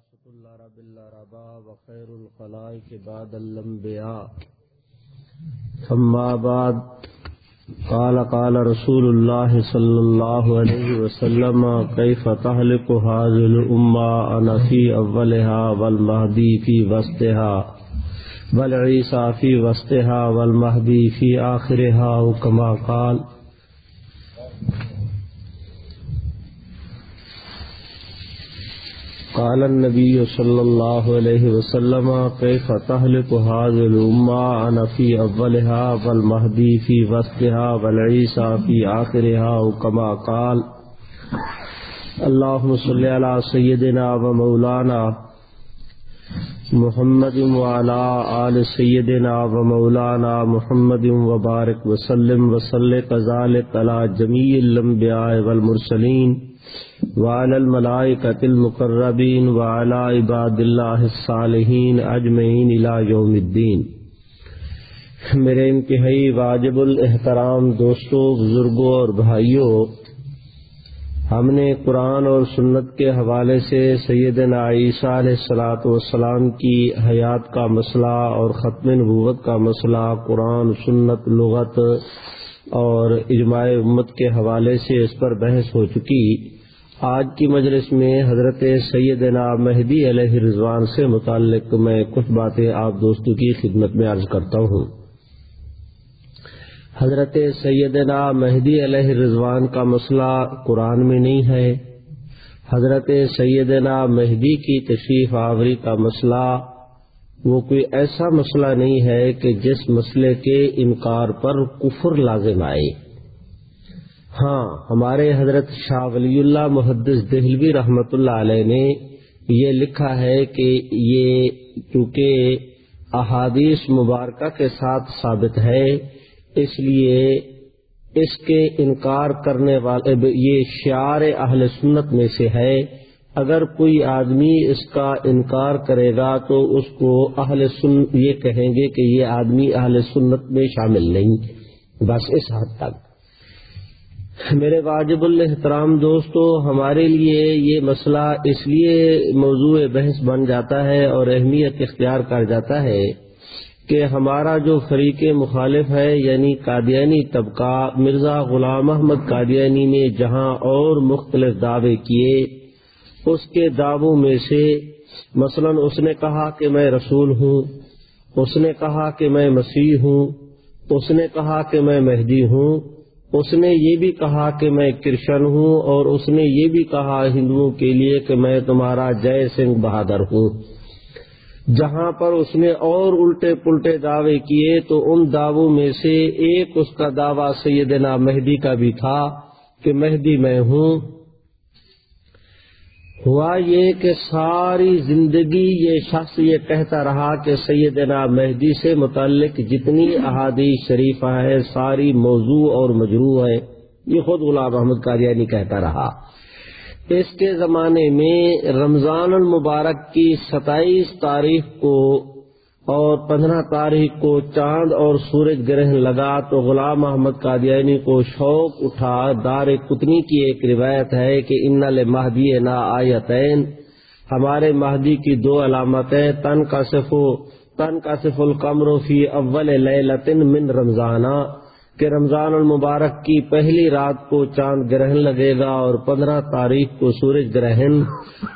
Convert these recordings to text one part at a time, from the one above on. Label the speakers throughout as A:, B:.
A: خلاصة اللرب اللربا وخير الخلائق بعد الانبياء ثم بعد قال قال رسول الله صلى الله عليه وسلم كيف تهلك هذه الأمة أنا في أولها والمهدي في وسطها والعيسى في وسطها والمهدي في آخرها وكما قال قال النبي صلى الله عليه وسلم كيف تهلك هذه الأمة أنا في أولها والمهدي في وسطها والعيسى في آخرها وكما قال. اللهم صل على سيدنا ومولانا محمد وعلى آل سيدنا ومولانا محمد وبارك وسلم وصل كذلك على جميع الأنبياء والمرسلين وعلى الملائكة المقربين وعلى عباد الله الصالحين أجمعين إلى يوم الدين. میرے انتہائی واجب الاحترام دوستوں بزرگوں اور بھائیوں ہم نے قرآن اور سنت کے حوالے سے سیدنا عیسیٰ علیہ السلاۃ والسلام کی حیات کا مسئلہ اور ختم نبوت کا مسئلہ قرآن، سنت، لغت اور اجماع امت کے حوالے سے اس پر بحث ہو چکی۔ آج کی مجلس میں حضرت سیدنا مہدی علیہ رضوان سے متعلق میں کچھ باتیں آپ دوستوں کی خدمت میں عرض کرتا ہوں۔ حضرت سیدنا مہدی علیہ رضوان کا مسئلہ قرآن میں نہیں ہے۔ حضرت سیدنا مہدی کی تشریف آوری کا مسئلہ، وہ کوئی ایسا مسئلہ نہیں ہے کہ جس مسئلے کے انکار پر کفر لازم آئے۔ ہاں ہمارے حضرت شاہ ولی اللہ محدث دہلوی رحمت اللہ علیہ نے یہ لکھا ہے کہ یہ چونکہ احادیث مبارکہ کے ساتھ ثابت ہے، اس لیے اس کے انکار کرنے والے یہ شعار اہل سنت میں سے ہے۔ اگر کوئی آدمی اس کا انکار کرے گا تو اس کو اہل سن، یہ کہیں گے کہ یہ آدمی اہل سنت میں شامل نہیں، بس اس حد تک۔ میرے واجب الحترام دوستو، ہمارے لیے یہ مسئلہ اس لیے موضوع بحث بن جاتا ہے اور اہمیت اختیار کر جاتا ہے کہ ہمارا جو فریق مخالف ہے یعنی قادیانی طبقہ مرزا غلام احمد قادیانی نے جہاں اور مختلف دعوے کیے، اس کے دعووں میں سے مثلا اس نے کہا کہ میں رسول ہوں، اس نے کہا کہ میں مسیح ہوں، اس نے کہا کہ میں مہدی ہوں اس نے یہ بھی کہا کہ میں کرشن ہوں اور اس نے یہ بھی کہا ہندوؤں کے لیے کہ میں تمہارا جے سنگھ بہادر ہوں۔ جہاں پر اس نے اور الٹے پلٹے دعوے کیے تو ان دعووں میں سے ایک اس کا دعویٰ سیدنا مہدی کا بھی تھا کہ مہدی میں ہوں۔ ہوا یہ کہ ساری زندگی یہ شخص یہ کہتا رہا کہ سیدنا مہدی سے متعلق جتنی احادیث شریفہ ہے ساری موضوع اور مجروع ہے یہ خود غلام احمد قادیانی کہتا رہا۔ اس کے زمانے میں رمضان المبارک کی ستائیس تاریخ کو اور پندرہ تاریخ کو چاند اور سورج گرہن لگا تو غلام محمد قادیانی کو شوق اٹھا دار کتنی کی ایک روایت ہے کہ ان مہدی نا آیتین، ہمارے مہدی کی دو علامتیں، تن کا صف تن کا صف القمر فی اول لطن من رمضانہ۔ کہ رمضان المبارک کی پہلی رات کو چاند گرہن لگے گا اور پندرہ تاریخ کو سورج گرہن۔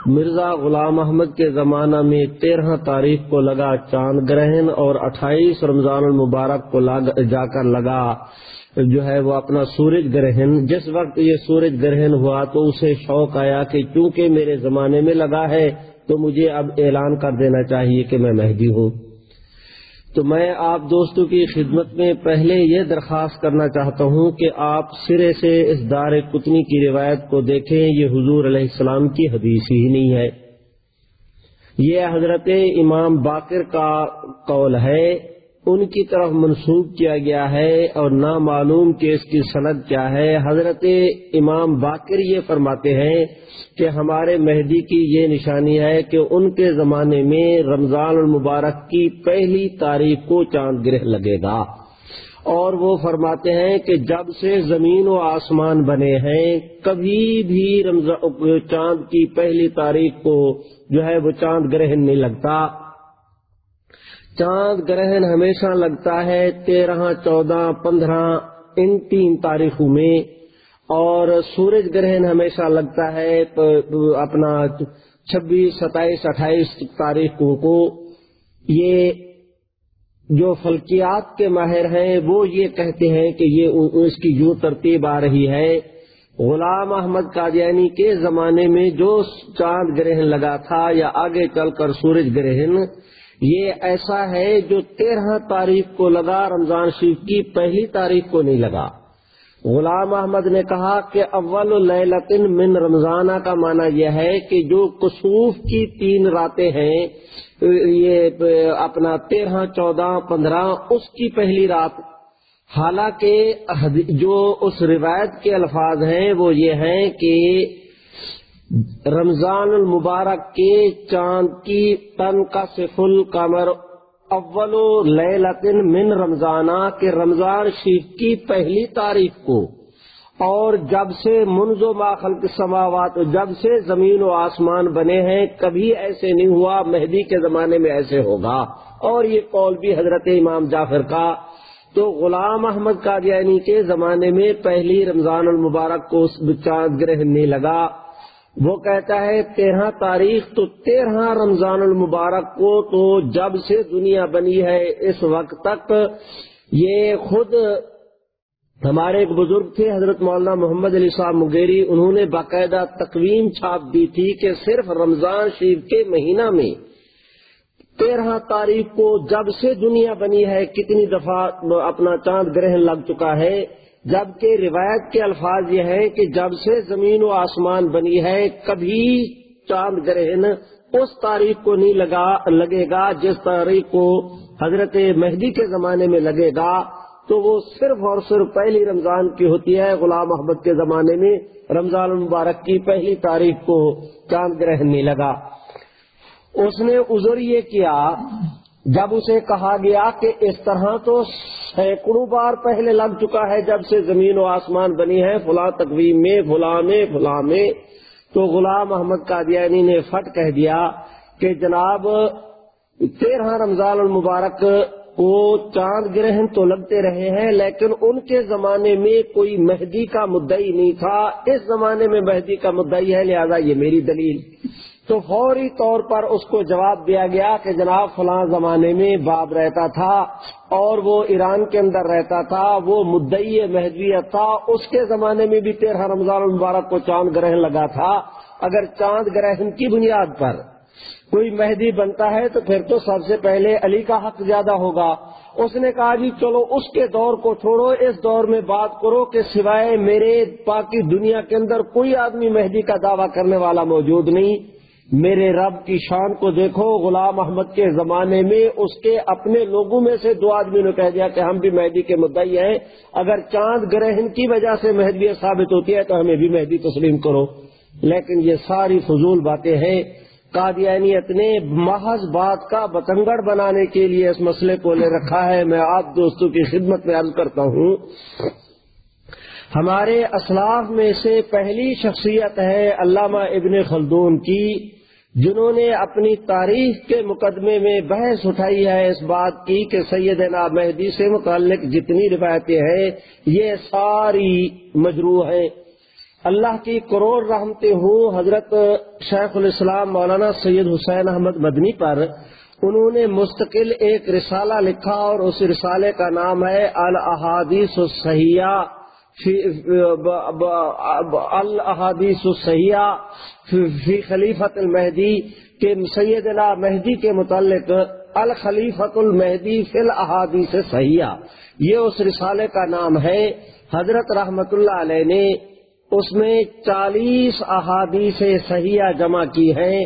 A: مرزا غلام احمد کے زمانہ میں تیرہ تاریخ کو لگا چاند گرہن اور اٹھائیس رمضان المبارک کو جا کر لگا۔ جو ہے وہ اپنا سورج گرہن۔ جس وقت یہ سورج گرہن ہوا تو اسے شوق آیا کہ چونکہ میرے زمانے میں لگا ہے تو مجھے اب اعلان کر دینا چاہیے کہ میں مہدی ہوں۔ تو میں آپ دوستوں کی خدمت میں پہلے یہ درخواست کرنا چاہتا ہوں کہ آپ سرے سے اس دار کتنی کی روایت کو دیکھیں، یہ حضور علیہ السلام کی حدیث ہی نہیں ہے۔ یہ حضرت امام باقر کا قول ہے ان کی طرف منسوخ کیا گیا ہے اور نامعلوم کہ اس کی سند کیا ہے؟ حضرت امام باقر یہ فرماتے ہیں کہ ہمارے مہدی کی یہ نشانی ہے کہ ان کے زمانے میں رمضان المبارک کی پہلی تاریخ کو چاند گرہ لگے گا۔ اور وہ فرماتے ہیں کہ جب سے زمین و آسمان بنے ہیں، کبھی بھی چاند کی پہلی تاریخ کو جو ہے وہ چاند گرہن نہیں لگتا۔ چاند گرہن ہمیشہ لگتا ہے تیرہ، چودہ، پندرہ، ان تین تاریخوں میں۔ اور سورج گرہن ہمیشہ لگتا ہے اپنا چھبیس، ستائیس، اٹھائیس تاریخوں کو۔ یہ جو فلکیات کے ماہر ہیں، وہ یہ کہتے ہیں کہ یہ اس کی جو ترتیب آ رہی ہے۔ غلام احمد قادیانی کے زمانے میں جو چاند گرہن لگا تھا یا آگے چل کر سورج گرہن یہ ایسا ہے جو تیرہ تاریخ کو لگا، رمضان شریف کی پہلی تاریخ کو نہیں لگا۔ غلام احمد نے کہا کہ اول لیلتن من رمضانہ کا معنی یہ ہے کہ جو کسوف کی تین راتیں ہیں، یہ اپنا تیرہ، چودہ، پندرہ، اس کی پہلی رات۔ حالانکہ جو اس روایت کے الفاظ ہیں وہ یہ ہیں کہ رمضان المبارک کے چاند کی تن کا سفل کمر اول لیلتن من رمضانہ کے رمضان شریف کی پہلی تاریخ کو۔ اور جب سے منز و ماخل کے سماوات جب سے زمین و آسمان بنے ہیں، کبھی ایسے نہیں ہوا مہدی کے زمانے میں ایسے ہوگا۔ اور یہ قول بھی حضرت امام جعفر کا۔ تو غلام احمد قادیانی کے زمانے میں پہلی رمضان المبارک کو چاند گرہ نہیں لگا۔ وہ کہتا ہے تیرہ تاریخ تو تیرہ رمضان المبارک کو تو جب سے دنیا بنی ہے اس وقت تک یہ خود ہمارے ایک بزرگ تھے، حضرت مولانا محمد علی صاحب مغیری، انہوں نے باقاعدہ تقویم چھاپ دی تھی کہ صرف رمضان شریف کے مہینہ میں تیرہ تاریخ کو جب سے دنیا بنی ہے، کتنی دفعہ اپنا چاند گرہن لگ چکا ہے۔ جبکہ روایت کے الفاظ یہ ہیں کہ جب سے زمین و آسمان بنی ہے، کبھی چاند گرہن اس تاریخ کو نہیں لگا، لگے گا جس تاریخ کو حضرت مہدی کے زمانے میں لگے گا۔ تو وہ صرف اور صرف پہلی رمضان کی ہوتی ہے، غلام محمد کے زمانے میں رمضان المبارک کی پہلی تاریخ کو چاند گرہن نہیں لگا۔ اس نے عذر یہ کیا جب اسے کہا گیا کہ اس طرح تو سینکڑوں بار پہلے لگ چکا ہے جب سے زمین و آسمان بنی ہے فلاں تقویم میں، فلاں میں فلاں میں۔ تو غلام محمد قادیانی نے فٹ کہہ دیا کہ جناب، تیرہ رمضان المبارک کو چاند گرہن تو لگتے رہے ہیں، لیکن ان کے زمانے میں کوئی مہدی کا مدعی نہیں تھا۔ اس زمانے میں مہدی کا مدعی ہے، لہذا یہ میری دلیل۔ تو فوری طور پر اس کو جواب دیا گیا کہ جناب فلاں زمانے میں باب رہتا تھا اور وہ ایران کے اندر رہتا تھا، وہ مدعی مہدویت تھا۔ اس کے زمانے میں بھی تیرہ رمضان المبارک کو چاند گرہن لگا تھا۔ اگر چاند گرہن کی بنیاد پر کوئی مہدی بنتا ہے تو پھر تو سب سے پہلے علی کا حق زیادہ ہوگا۔ اس نے کہا جی چلو اس کے دور کو چھوڑو، اس دور میں بات کرو کہ سوائے میرے پاکی دنیا کے اندر کوئی آدمی مہدی کا دعویٰ کرنے والا موجود نہیں۔ میرے رب کی شان کو دیکھو، غلام احمد کے زمانے میں اس کے اپنے لوگوں میں سے دو آدمی نے کہہ دیا کہ ہم بھی مہدی کے مدعی ہیں۔ اگر چاند گرہن کی وجہ سے مہدی ثابت ہوتی ہے تو ہمیں بھی مہدی تسلیم کرو۔ لیکن یہ ساری فضول باتیں ہیں۔ قادیانیت نے محض بات کا بتنگڑ بنانے کے لیے اس مسئلے کو لے رکھا ہے۔ میں آپ دوستوں کی خدمت میں عرض کرتا ہوں۔ ہمارے اسلاف میں سے پہلی شخصیت ہے علامہ ابن خلدون کی۔ جنہوں نے اپنی تاریخ کے مقدمے میں بحث اٹھائی ہے اس بات کی کہ سیدنا مہدی سے متعلق جتنی روایتیں ہیں، یہ ساری مجروح ہیں۔ اللہ کی کروڑ رحمتے ہوں حضرت شیخ الاسلام مولانا سید حسین احمد مدنی پر۔ انہوں نے مستقل ایک رسالہ لکھا اور اس رسالے کا نام ہے الحادیث الصحیح الحادیث السیاح فی خلیفت المہدی کے سیدنا مہدی کے متعلق الخلیفت المہدی فی الحادیث سیاح یہ اس رسالے کا نام ہے۔ حضرت رحمت اللہ علیہ نے اس میں چالیس احادیث سیاح جمع کی ہیں۔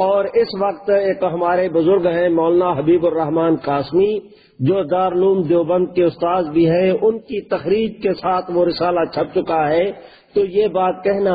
A: اور اس وقت ایک ہمارے بزرگ ہیں مولانا حبیب الرحمان قاسمی، جو دارالعلوم دیوبند کے استاد بھی ہیں، ان کی تخریج کے ساتھ وہ رسالہ چھپ چکا ہے۔ تو یہ بات کہنا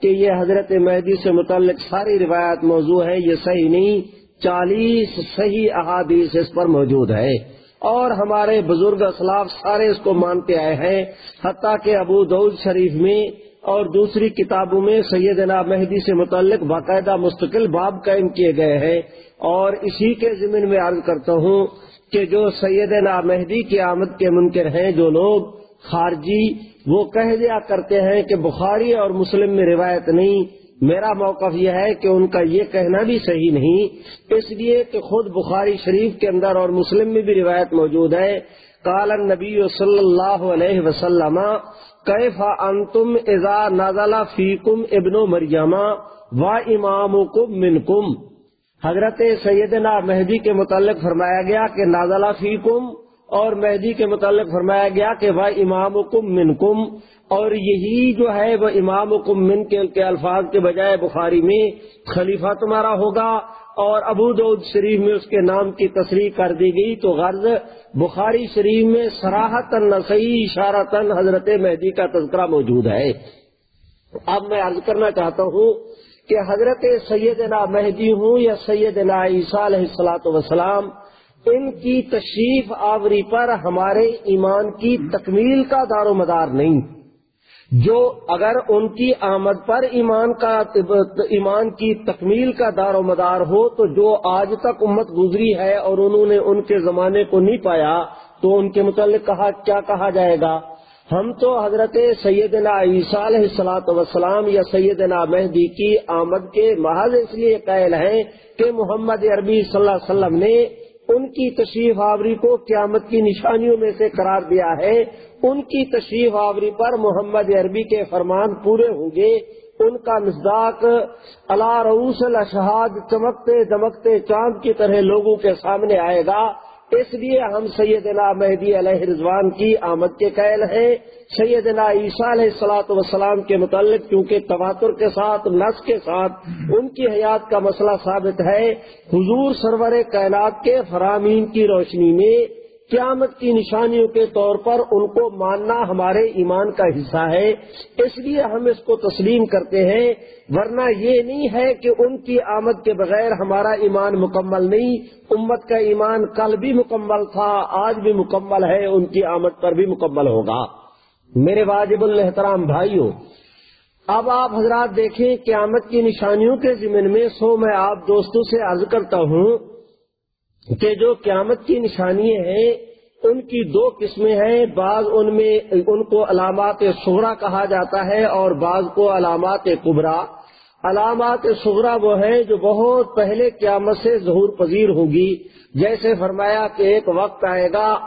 A: کہ یہ حضرت مہدی سے متعلق ساری روایت موضوع ہے یہ صحیح نہیں، چالیس صحیح احادیث اس پر موجود ہے اور ہمارے بزرگ اسلاف سارے اس کو مانتے آئے ہیں، حتیٰ کہ ابو دعود شریف میں اور دوسری کتابوں میں سیدنا مہدی سے متعلق باقاعدہ مستقل باب قائم کیے گئے ہیں اور اسی کے ضمن میں عرض کرتا ہوں کہ جو سیدنا مہدی کی آمد کے منکر ہیں جو لوگ خارجی، وہ کہہ دیا کرتے ہیں کہ بخاری اور مسلم میں روایت نہیں۔ میرا موقف یہ ہے کہ ان کا یہ کہنا بھی صحیح نہیں۔ اس لیے کہ خود بخاری شریف کے اندر اور مسلم میں بھی روایت موجود ہے۔ کال نبی صلی اللہ علیہ وسلم کیف انتم اذا نازلہ فیکم ابن مریم و امام کم من کم حضرت سیدنا مہدی کے متعلق فرمایا گیا کہ نازلہ فیکم اور مہدی کے متعلق فرمایا گیا کہ وہ امام کم من کم اور یہی جو ہے وہ امام کم من کے الفاظ کے بجائے بخاری میں خلیفہ تمہارا ہوگا اور ابو دود شریف میں اس کے نام کی تصریح کر دی گئی تو غرض بخاری شریف میں سراہت نسی اشارتن حضرت مہدی کا تذکرہ موجود ہے۔ اب میں عرض کرنا چاہتا ہوں کہ حضرت سیدنا مہدی ہوں یا سیدنا عیسیٰ علیہ السلاۃ وسلام ان کی تشریف آوری پر ہمارے ایمان کی تکمیل کا دار و مدار نہیں۔ جو اگر ان کی آمد پر ایمان کا ایمان کی تکمیل کا دار و مدار ہو، تو جو آج تک امت گزری ہے اور انہوں نے ان کے زمانے کو نہیں پایا، تو ان کے متعلق کہا، کیا کہا جائے گا؟ ہم تو حضرت سیدنا عیسیٰ علیہ السلاۃ وسلام یا سیدنا مہدی کی آمد کے محض اس لیے قائل ہیں کہ محمد عربی صلی اللہ علیہ وسلم نے ان کی تشریف آوری کو قیامت کی نشانیوں میں سے قرار دیا ہے۔ ان کی تشریف آوری پر محمد عربی کے فرمان پورے ہوں گے۔ ان کا مزداق اللہ روس الشہاد چمکتے دمکتے چاند کی طرح لوگوں کے سامنے آئے گا۔ اس لیے ہم سیدنا مہدی علیہ رضوان کی آمد کے قائل ہیں۔ سیدنا عیسیٰ علیہ السلاۃ وسلام کے متعلق کیونکہ تواتر کے ساتھ، نس کے ساتھ ان کی حیات کا مسئلہ ثابت ہے، حضور سرور کائنات کے فرامین کی روشنی میں قیامت کی نشانیوں کے طور پر ان کو ماننا ہمارے ایمان کا حصہ ہے۔ اس لیے ہم اس کو تسلیم کرتے ہیں، ورنہ یہ نہیں ہے کہ ان کی آمد کے بغیر ہمارا ایمان مکمل نہیں۔ امت کا ایمان کل بھی مکمل تھا، آج بھی مکمل ہے، ان کی آمد پر بھی مکمل ہوگا۔ میرے واجب الحترام بھائیوں اب آپ حضرات دیکھیں قیامت کی نشانیوں کے ضمن میں سو میں آپ دوستوں سے عرض کرتا ہوں کہ جو قیامت کی نشانی ہیں، ان کی دو قسمیں ہیں۔ بعض ان میں، ان کو علامات سغرا کہا جاتا ہے اور بعض کو علامات کبرا علامات سغرا وہ ہیں جو بہت پہلے قیامت سے ظہور پذیر ہوگی۔ جیسے فرمایا کہ ایک وقت آئے گا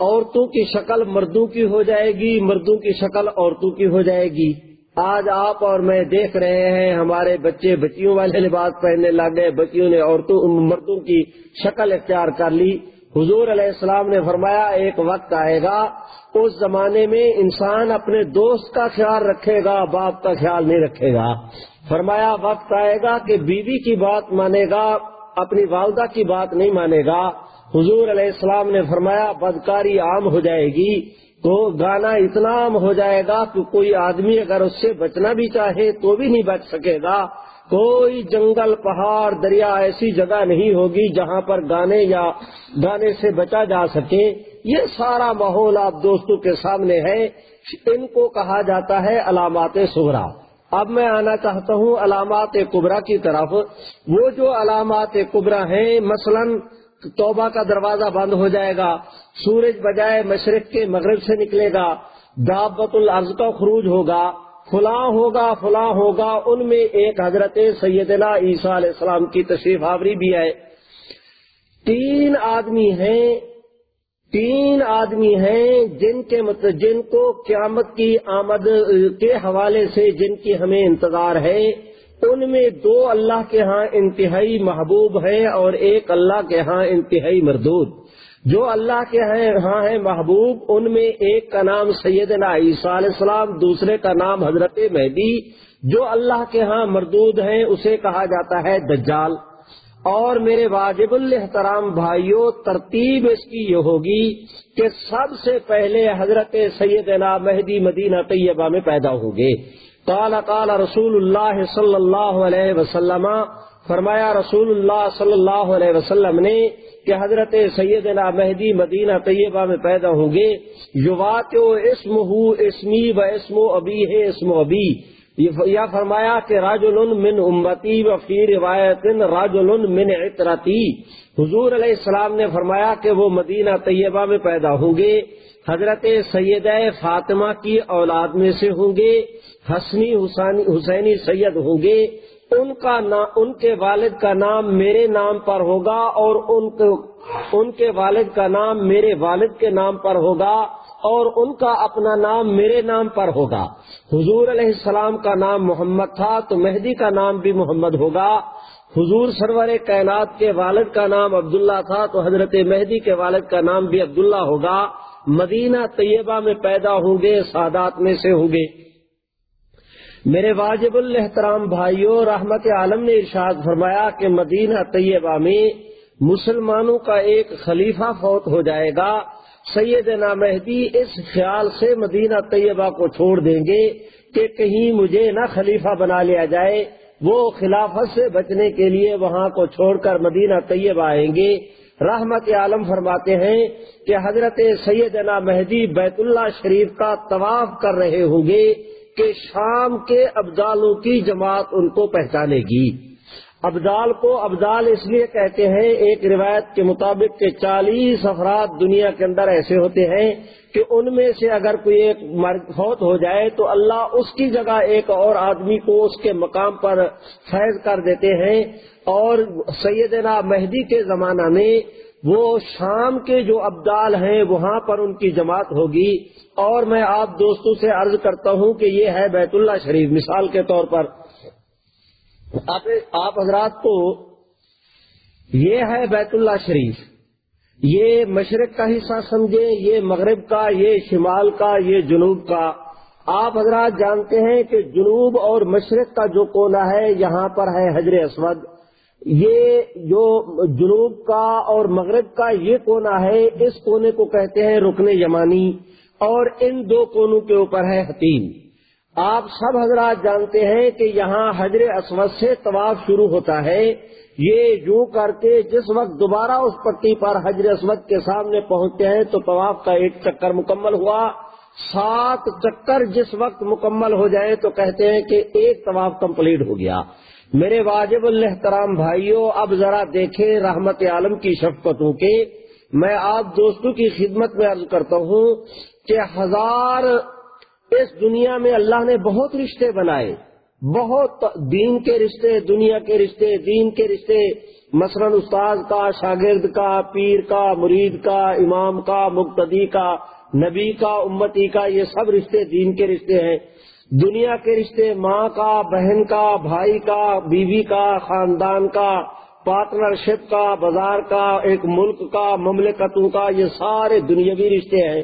A: عورتوں کی شکل مردوں کی ہو جائے گی، مردوں کی شکل عورتوں کی ہو جائے گی۔ آج آپ اور میں دیکھ رہے ہیں، ہمارے بچے بچیوں والے لباس پہننے لگ گئے۔ بچیوں نے عورتوں مردوں کی شکل اختیار کر لی۔ حضور علیہ السلام نے فرمایا، ایک وقت آئے گا، اس زمانے میں انسان اپنے دوست کا خیال رکھے گا، باپ کا خیال نہیں رکھے گا۔ فرمایا، وقت آئے گا کہ بیوی کی بات مانے گا، اپنی والدہ کی بات نہیں مانے گا۔ حضور علیہ السلام نے فرمایا، بدکاری عام ہو جائے گی، تو گانا اتنا عام ہو جائے گا کہ کوئی آدمی اگر اس سے بچنا بھی چاہے تو بھی نہیں بچ سکے گا۔ کوئی جنگل، پہاڑ، دریا ایسی جگہ نہیں ہوگی جہاں پر گانے یا گانے سے بچا جا سکے۔ یہ سارا ماحول آپ دوستوں کے سامنے ہے۔ ان کو کہا جاتا ہے علامات سہرا اب میں آنا چاہتا ہوں علامات کبرا کی طرف۔ وہ جو علامات کبرا ہیں، مثلاً توبہ کا دروازہ بند ہو جائے گا، سورج بجائے مشرق کے مغرب سے نکلے گا دعوت العرض کا خروج ہوگا، فلاں ہوگا فلاں ہوگا، ان میں ایک حضرت سیدنا عیسیٰ علیہ السلام کی تشریف آوری بھی ہے۔ تین آدمی ہیں، تین آدمی ہیں جن کے مطلب جن کو قیامت کی آمد کے حوالے سے جن کی ہمیں انتظار ہے۔ ان میں دو اللہ کے ہاں انتہائی محبوب ہیں اور ایک اللہ کے ہاں انتہائی مردود۔ جو اللہ کے ہاں ہیں محبوب، ان میں ایک کا نام سیدنا عیسیٰ علیہ السلام، دوسرے کا نام حضرت مہدی۔ جو اللہ کے ہاں مردود ہیں، اسے کہا جاتا ہے دجال۔ اور میرے واجب الحترام بھائیوں ترتیب اس کی یہ ہوگی کہ سب سے پہلے حضرت سیدنا مہدی مدینہ طیبہ میں پیدا ہوں گے۔ قال قال رسول اللہ صلی اللہ علیہ وسلم، فرمایا رسول اللہ صلی اللہ علیہ وسلم نے کہ حضرت سیدنا مہدی مدینہ طیبہ میں پیدا ہوں گے، یوات اسم ہو اسمی و اسم و ابی ہے اسم و ابی۔ یا فرمایا کہ راج من امتی و فی روایت راج من عطرتی۔ حضور علیہ السلام نے فرمایا کہ وہ مدینہ طیبہ میں پیدا ہوں گے، حضرت سید فاطمہ کی اولاد میں سے ہوں گے۔ حسنی حسینی سید ہوں گے ان کا ان کے والد کا نام میرے نام پر ہوگا اور ان ان کے والد کا نام میرے والد کے نام پر ہوگا اور ان کا اپنا نام میرے نام پر ہوگا۔ حضور علیہ السلام کا نام محمد تھا تو مہدی کا نام بھی محمد ہوگا۔ حضور سرور کائنات کے والد کا نام عبداللہ تھا تو حضرت مہدی کے والد کا نام بھی عبداللہ ہوگا۔ مدینہ طیبہ میں پیدا ہوں گے، سادات میں سے ہوں گے۔ میرے واجب الحترام بھائیوں، رحمت عالم نے ارشاد فرمایا کہ مدینہ طیبہ میں مسلمانوں کا ایک خلیفہ فوت ہو جائے گا۔ سیدنا مہدی اس خیال سے مدینہ طیبہ کو چھوڑ دیں گے کہ کہیں مجھے نہ خلیفہ بنا لیا جائے۔ وہ خلافت سے بچنے کے لیے وہاں کو چھوڑ کر مدینہ طیبہ آئیں گے۔ رحمت عالم فرماتے ہیں کہ حضرت سیدنا مہدی بیت اللہ شریف کا طواف کر رہے ہوں گے۔ کہ شام کے ابدالوں کی جماعت ان کو پہچانے گی۔ ابدال کو ابدال اس لیے کہتے ہیں، ایک روایت کے مطابق کہ چالیس افراد دنیا کے اندر ایسے ہوتے ہیں کہ ان میں سے اگر کوئی ایک فوت ہو جائے تو اللہ اس کی جگہ ایک اور آدمی کو اس کے مقام پر فیض کر دیتے ہیں۔ اور سیدنا مہدی کے زمانہ میں وہ شام کے جو ابدال ہیں وہاں پر ان کی جماعت ہوگی اور میں آپ دوستوں سے عرض کرتا ہوں کہ یہ ہے بیت اللہ شریف، مثال کے طور پر۔ آپ حضرات کو، یہ ہے بیت اللہ شریف۔ یہ مشرق کا حصہ سمجھے یہ مغرب کا، یہ شمال کا، یہ جنوب کا۔ آپ حضرات جانتے ہیں کہ جنوب اور مشرق کا جو کونا ہے، یہاں پر ہے حجر اسود۔ یہ جو جنوب کا اور مغرب کا یہ کونا ہے، اس کونے کو کہتے ہیں رکن یمانی اور ان دو کونوں کے اوپر ہے حتیم۔ آپ سب حضرات جانتے ہیں کہ یہاں حجر اسود سے طواف شروع ہوتا ہے۔ یہ یوں کر کے جس وقت دوبارہ اس پٹی پر حجر اسود کے سامنے پہنچتے ہیں تو طواف کا ایک چکر مکمل ہوا۔ سات چکر جس وقت مکمل ہو جائے تو کہتے ہیں کہ ایک طواف کمپلیٹ ہو گیا۔ میرے واجب الحترام بھائیوں اب ذرا دیکھیں رحمت عالم کی شفقتوں کے۔ میں آپ دوستوں کی خدمت میں عرض کرتا ہوں کہ ہزار اس دنیا میں اللہ نے بہت رشتے بنائے۔ بہت دین کے رشتے، دنیا کے رشتے، دین کے رشتے۔ مثلاً استاد کا، شاگرد کا، پیر کا، مرید کا، امام کا، مقتدی کا، نبی کا، امتی کا، یہ سب رشتے دین کے رشتے ہیں۔ دنیا کے رشتے ماں کا، بہن کا، بھائی کا، بیوی کا، خاندان کا پارٹنرشپ کا، بازار کا، ایک ملک کا، مملکتوں کا، یہ سارے دنیاوی رشتے ہیں۔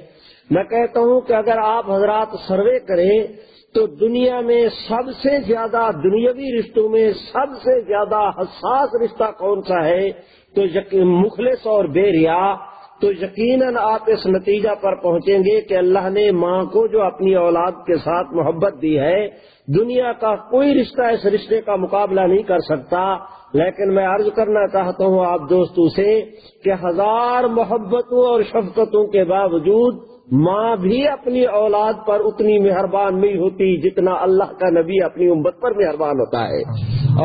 A: میں کہتا ہوں کہ اگر آپ حضرات سروے کریں تو دنیا میں سب سے زیادہ دنیاوی رشتوں میں سب سے زیادہ حساس رشتہ کون سا ہے؟ تو مخلص اور بے ریا تو یقیناً آپ اس نتیجہ پر پہنچیں گے کہ اللہ نے ماں کو جو اپنی اولاد کے ساتھ محبت دی ہے، دنیا کا کوئی رشتہ اس رشتے کا مقابلہ نہیں کر سکتا۔ لیکن میں عرض کرنا چاہتا ہوں آپ دوستوں سے کہ ہزار محبتوں اور شفقتوں کے باوجود ماں بھی اپنی اولاد پر اتنی مہربان نہیں ہوتی جتنا اللہ کا نبی اپنی امت پر مہربان ہوتا ہے۔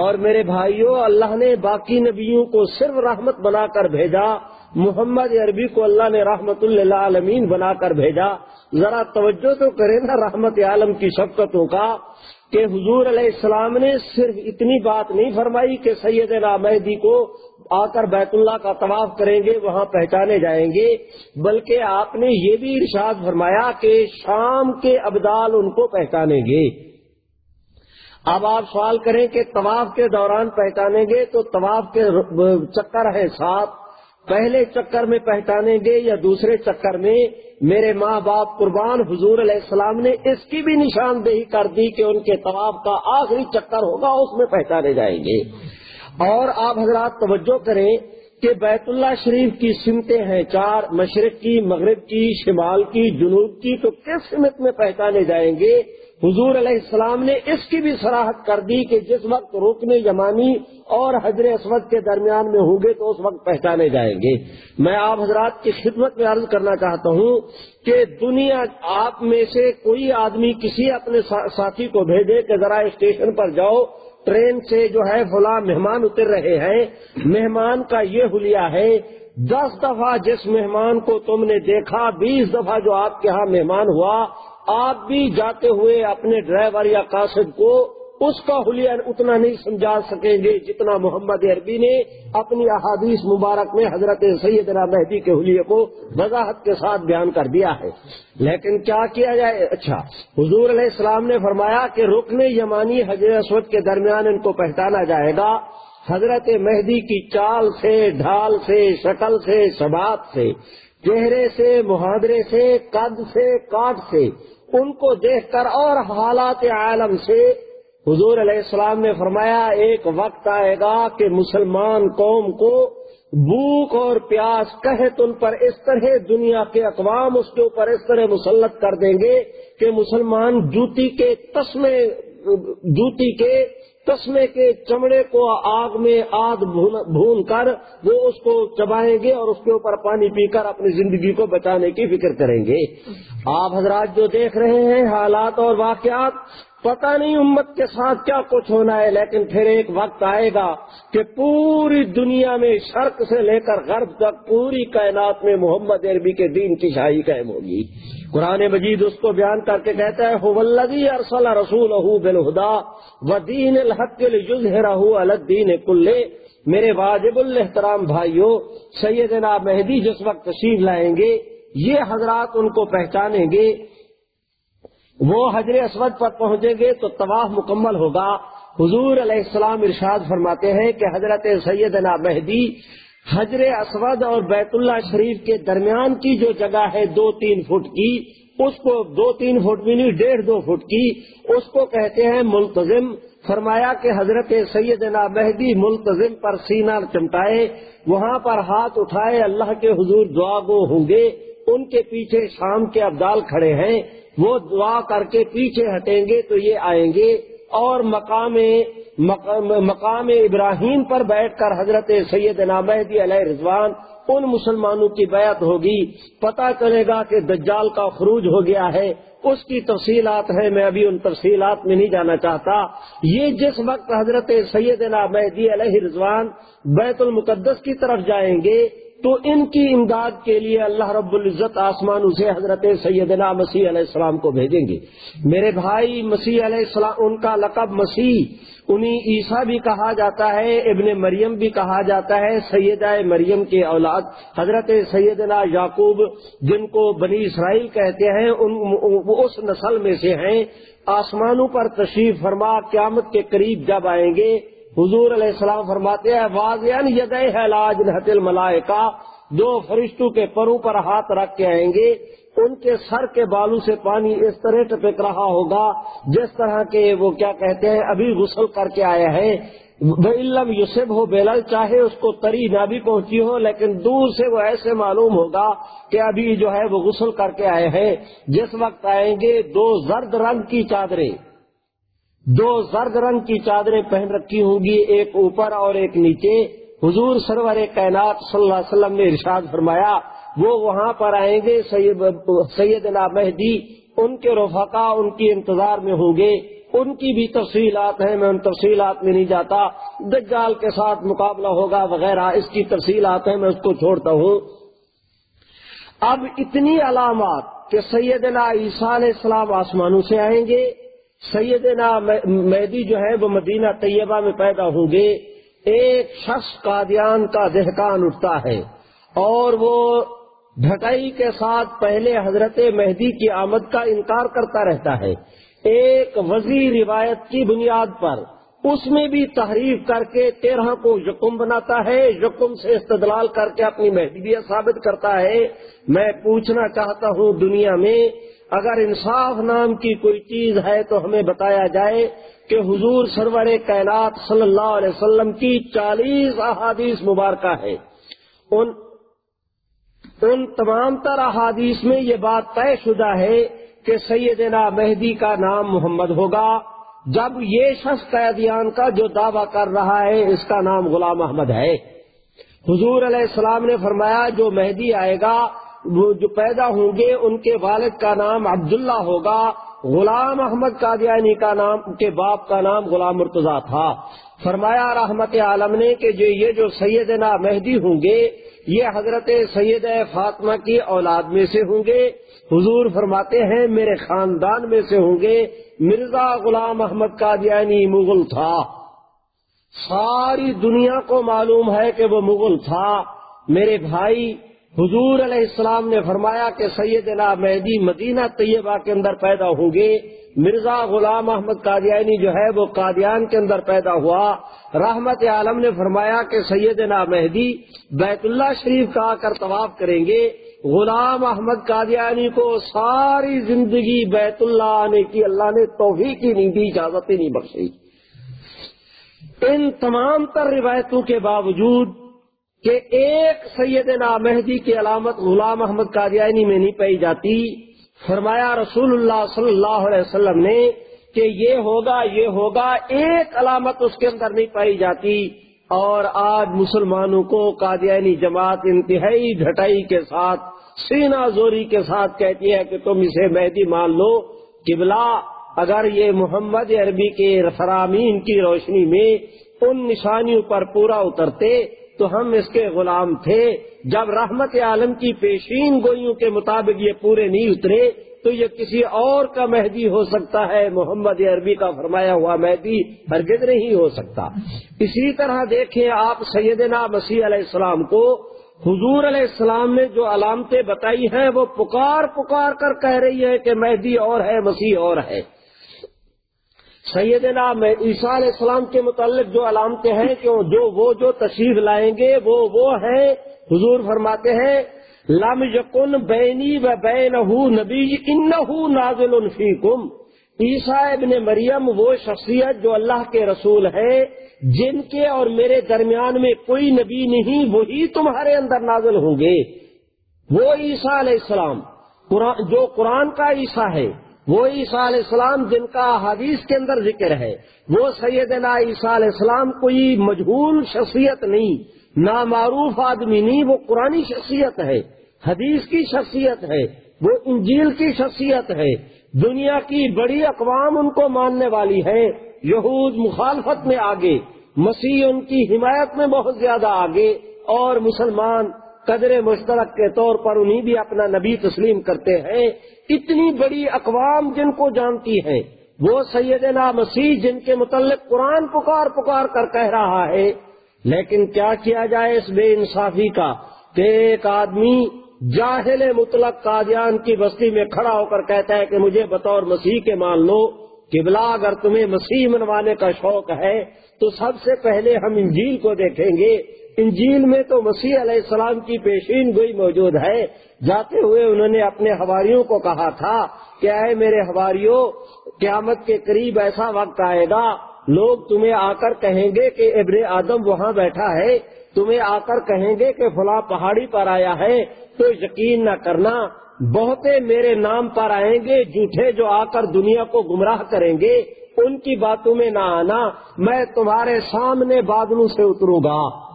A: اور میرے بھائیوں، اللہ نے باقی نبیوں کو صرف رحمت بنا کر بھیجا۔ محمد عربی کو اللہ نے رحمت اللہ عالمین بنا کر بھیجا۔ ذرا توجہ تو کرے نا رحمت عالم کی شفقتوں کا، کہ حضور علیہ السلام نے صرف اتنی بات نہیں فرمائی کہ سید مہدی کو آ کر بیت اللہ کا طواف کریں گے، وہاں پہچانے جائیں گے۔ بلکہ آپ نے یہ بھی ارشاد فرمایا کہ شام کے ابدال ان کو پہچانیں گے۔ اب آپ سوال کریں کہ طواف کے دوران پہچانیں گے تو طواف کے چکر ہیں سات۔ پہلے چکر میں پہچانیں گے یا دوسرے چکر میں میرے ماں باپ قربان حضور علیہ السلام نے اس کی بھی نشاندہی کر دی کہ ان کے طواف کا آخری چکر ہوگا، اس میں پہچانے جائیں گے۔ اور آپ حضرات توجہ کریں کہ بیت اللہ شریف کی سمتیں ہیں چار، مشرق کی، مغرب کی، شمال کی، جنوب کی، تو کس سمت میں پہچانے جائیں گے؟ حضور علیہ السلام نے اس کی بھی سراہد کر دی کہ جس وقت رکن یمانی اور حضر اسود کے درمیان میں ہوں گے تو اس وقت پہچانے جائیں گے۔ میں آپ حضرات کی خدمت میں عرض کرنا چاہتا ہوں کہ دنیا آپ میں سے کوئی آدمی کسی اپنے ساتھی کو بھیجے کہ ذرا اسٹیشن پر جاؤ، ٹرین سے جو ہے فلاں مہمان اتر رہے ہیں۔ مہمان کا یہ حلیہ ہے، دس دفعہ جس مہمان کو تم نے دیکھا، بیس دفعہ جو آپ کے ہاں مہمان ہوا آپ بھی جاتے ہوئے اپنے ڈرائیور یا قاصد کو اس کا حلیہ اتنا نہیں سمجھا سکیں گے جتنا محمد عربی نے اپنی احادیث مبارک میں حضرت سیدنا مہدی کے حلیے کو وضاحت کے ساتھ بیان کر دیا ہے۔ لیکن کیا کیا جائے؟ اچھا حضور علیہ السلام نے فرمایا کہ رکن یمانی حضرت اسود کے درمیان ان کو پہچانا جائے گا۔ حضرت مہدی کی چال سے، ڈھال سے، شکل سے شباب سے، چہرے سے، محاورے سے، قد سے، کاٹ سے ان کو دیکھ کر اور حالات عالم سے حضور علیہ السلام نے فرمایا، ایک وقت آئے گا کہ مسلمان قوم کو بھوک اور پیاس کہت ان پر اس طرح دنیا کے اقوام اس کے اوپر اس طرح مسلط کر دیں گے کہ مسلمان جوتی کے تسمے، جوتی کے تسمے کے چمڑے کو آگ میں آگ بھون کر وہ اس کو چبائیں گے اور اس کے اوپر پانی پی کر اپنی زندگی کو بچانے کی فکر کریں گے۔ آپ حضرات جو دیکھ رہے ہیں حالات اور واقعات، پتہ نہیں امت کے ساتھ کیا کچھ ہونا ہے، لیکن پھر ایک وقت آئے گا کہ پوری دنیا میں شرق سے لے کر غرب تک پوری کائنات میں محمد عربی کے دین کی شاہی قائم ہوگی۔ قرآن مجید اس کو بیان کر کے کہتا ہے ارسل رسول بالہدا و دین الحق الدین کلے میرے واجب الحترام بھائیوں سیدنا مہدی جس وقت تشریف لائیں گے، یہ حضرات ان کو پہچانیں گے۔ وہ حضر اسود پر پہنچیں گے تو طواف مکمل ہوگا۔ حضور علیہ السلام ارشاد فرماتے ہیں کہ حضرت سیدنا مہدی حجر اسود اور بیت اللہ شریف کے درمیان کی جو جگہ ہے دو تین فٹ کی، اس کو دو تین فٹ بھی نہیں، ڈیڑھ دو فٹ کی، اس کو کہتے ہیں ملتظم فرمایا کہ حضرت سیدنا مہدی ملتظم پر سینہ چمٹائے، وہاں پر ہاتھ اٹھائے، اللہ کے حضور دعا گو ہوں گے۔ ان کے پیچھے شام کے ابدال کھڑے ہیں، وہ دعا کر کے پیچھے ہٹیں گے تو یہ آئیں گے۔ اور مقام مقام ابراہیم پر بیٹھ کر حضرت سید مہدی علیہ رضوان ان مسلمانوں کی بیعت ہوگی۔ پتہ چلے گا کہ دجال کا خروج ہو گیا ہے۔ اس کی تفصیلات ہیں، میں ابھی ان تفصیلات میں نہیں جانا چاہتا۔ یہ جس وقت حضرت سید مہدی علیہ رضوان بیت المقدس کی طرف جائیں گے تو ان کی امداد کے لیے اللہ رب العزت آسمان اسے حضرت سیدنا مسیح علیہ السلام کو بھیجیں گے۔ میرے بھائی، مسیح علیہ السلام، ان کا لقب مسیح، انہیں عیسیٰ بھی کہا جاتا ہے، ابن مریم بھی کہا جاتا ہے، سیدہ مریم کے اولاد، حضرت سیدنا یعقوب، جن کو بنی اسرائیل کہتے ہیں، ان اس نسل میں سے ہیں۔ آسمانوں پر تشریف فرما، قیامت کے قریب جب آئیں گے حضور علیہ السلام فرماتے ہیں واضح ید علاج نحت ملائکا دو فرشتوں کے پروں پر ہاتھ رکھ کے آئیں گے، ان کے سر کے بالو سے پانی اس طرح ٹپک رہا ہوگا، جس طرح کے وہ کیا کہتے ہیں، ابھی غسل کر کے آئے ہیں۔ علم یوسف ہو بیلل چاہے اس کو تری نہ بھی پہنچی ہو، لیکن دور سے وہ ایسے معلوم ہوگا کہ ابھی جو ہے وہ غسل کر کے آئے ہیں۔ جس وقت آئیں گے، دو زرد رنگ کی چادریں۔ دو زرد رنگ کی چادریں پہن رکھی ہوں گی، ایک اوپر اور ایک نیچے۔ حضور سرور کائنات صلی اللہ علیہ وسلم نے ارشاد فرمایا، وہ وہاں پر آئیں گے سیدنا مہدی ان کے رفقا ان کی انتظار میں ہوں گے۔ ان کی بھی تفصیلات ہیں، میں ان تفصیلات میں نہیں جاتا۔ دجال کے ساتھ مقابلہ ہوگا وغیرہ، اس کی تفصیلات ہیں، میں اس کو چھوڑتا ہوں۔ اب اتنی علامات کہ سیدنا عیسیٰ علیہ السلام آسمانوں سے آئیں گے۔ سیدنا مہدی جو ہے وہ مدینہ طیبہ میں پیدا ہوں گے۔ ایک شخص قادیان کا دہکان اٹھتا ہے اور وہ ڈھکائی کے ساتھ پہلے حضرت مہدی کی آمد کا انکار کرتا رہتا ہے۔ ایک وزیر روایت کی بنیاد پر اس میں بھی تحریف کر کے تیرہ کو یقم بناتا ہے۔ یقم سے استدلال کر کے اپنی محدودیت ثابت کرتا ہے۔ میں پوچھنا چاہتا ہوں دنیا میں اگر انصاف نام کی کوئی چیز ہے تو ہمیں بتایا جائے کہ حضور سرور کائنات صلی اللہ علیہ وسلم کی چالیس احادیث مبارکہ ہے ان ان تمام تر احادیث میں یہ بات طے شدہ ہے کہ سیدنا مہدی کا نام محمد ہوگا۔ جب یہ شخص قیدیان کا جو دعویٰ کر رہا ہے، اس کا نام غلام احمد ہے۔ حضور علیہ السلام نے فرمایا، جو مہدی آئے گا وہ جو پیدا ہوں گے، ان کے والد کا نام عبداللہ ہوگا، غلام احمد قادیانی کا نام کے باپ کا نام غلام مرتضی تھا۔ فرمایا رحمت عالم نے کہ جو یہ جو سیدنا مہدی ہوں گے، یہ حضرت سید فاطمہ کی اولاد میں سے ہوں گے۔ حضور فرماتے ہیں، میرے خاندان میں سے ہوں گے۔ مرزا غلام احمد قادیانی مغل تھا۔ ساری دنیا کو معلوم ہے کہ وہ مغل تھا۔ میرے بھائی حضور علیہ السلام نے فرمایا کہ سیدنا مہدی مدینہ طیبہ کے اندر پیدا ہوں گے مرزا غلام احمد قادیانی جو ہے وہ قادیان کے اندر پیدا ہوا۔ رحمت عالم نے فرمایا کہ سیدنا مہدی بیت اللہ شریف کا آ کر طواف کریں گے۔ غلام احمد قادیانی کو ساری زندگی بیت اللہ آنے کی اللہ نے توفیق ہی نہیں دی، اجازت ہی نہیں بخشی۔ ان تمام تر روایتوں کے باوجود کہ ایک سیدنا مہدی کی علامت غلام احمد قادیانی میں نہیں پائی جاتی۔ فرمایا رسول اللہ صلی اللہ علیہ وسلم نے کہ یہ ہوگا یہ ہوگا، ایک علامت اس کے اندر نہیں پائی جاتی۔ اور آج مسلمانوں کو قادیانی جماعت انتہائی ڈھٹائی کے ساتھ سینا زوری کے ساتھ کہتی ہے کہ تم اسے مہدی مان لو۔ قبلہ اگر یہ محمد عربی کے فرامین کی روشنی میں ان نشانیوں پر پورا اترتے تو ہم اس کے غلام تھے۔ جب رحمت عالم کی پیشین گوئیوں کے مطابق یہ پورے نہیں اترے، تو یہ کسی اور کا مہدی ہو سکتا ہے۔ محمد عربی کا فرمایا ہوا مہدی ہرگز نہیں ہو سکتا۔ اسی طرح دیکھیں آپ سیدنا مسیح علیہ السلام کو۔ حضور علیہ السلام نے جو علامتیں بتائی ہیں، وہ پکار پکار کر کہہ رہی ہے کہ مہدی اور ہے، مسیح اور ہے۔ سیدنا عیسیٰ علیہ السلام کے متعلق جو علامتیں ہیں کہ جو وہ جو تشریف لائیں گے، وہ وہ ہیں، حضور فرماتے ہیں، لم یقن بینی و بین نبی ان نازل فیکم۔ عیسیٰ ابن مریم وہ شخصیت جو اللہ کے رسول ہے جن کے اور میرے درمیان میں کوئی نبی نہیں، وہی تمہارے اندر نازل ہوں گے۔ وہ عیسیٰ علیہ السلام جو قرآن کا عیسیٰ ہے وہ عیسیٰ علیہ السلام جن کا حدیث کے اندر ذکر ہے، وہ سیدنا عیسیٰ علیہ السلام کوئی مجہول شخصیت نہیں، نامعروف آدمی نہیں، وہ قرآن شخصیت ہے، حدیث کی شخصیت ہے، وہ انجیل کی شخصیت ہے۔ دنیا کی بڑی اقوام ان کو ماننے والی ہے یہود مخالفت میں آگے، مسیح ان کی حمایت میں بہت زیادہ آگے، اور مسلمان قدر مشترک کے طور پر انہیں بھی اپنا نبی تسلیم کرتے ہیں۔ اتنی بڑی اقوام جن کو جانتی ہیں وہ سیدنا مسیح جن کے متعلق قرآن پکار پکار کر کہہ رہا ہے۔ لیکن کیا کیا جائے اس بے انصافی کا کہ ایک آدمی جاہل مطلق قادیان کی بستی میں کھڑا ہو کر کہتا ہے کہ مجھے بطور مسیح کے مان لو کہ بلا اگر تمہیں مسیح منوانے کا شوق ہے تو سب سے پہلے ہم انجیل کو دیکھیں گے۔ انجیل میں تو مسیح علیہ السلام کی پیشین گوئی موجود ہے۔ جاتے ہوئے انہوں نے اپنے ہواریوں کو کہا تھا کہ اے میرے ہواریوں، قیامت کے قریب ایسا وقت آئے گا، لوگ تمہیں آ کر کہیں گے کہ ابر آدم وہاں بیٹھا ہے، تمہیں آ کر کہیں گے کہ فلاں پہاڑی پر آیا ہے، تو یقین نہ کرنا، بہتے میرے نام پر آئیں گے، جھوٹے جو آ کر دنیا کو گمراہ کریں گے، ان کی باتوں میں نہ آنا، میں تمہارے سامنے بادلوں سے اتروں گا۔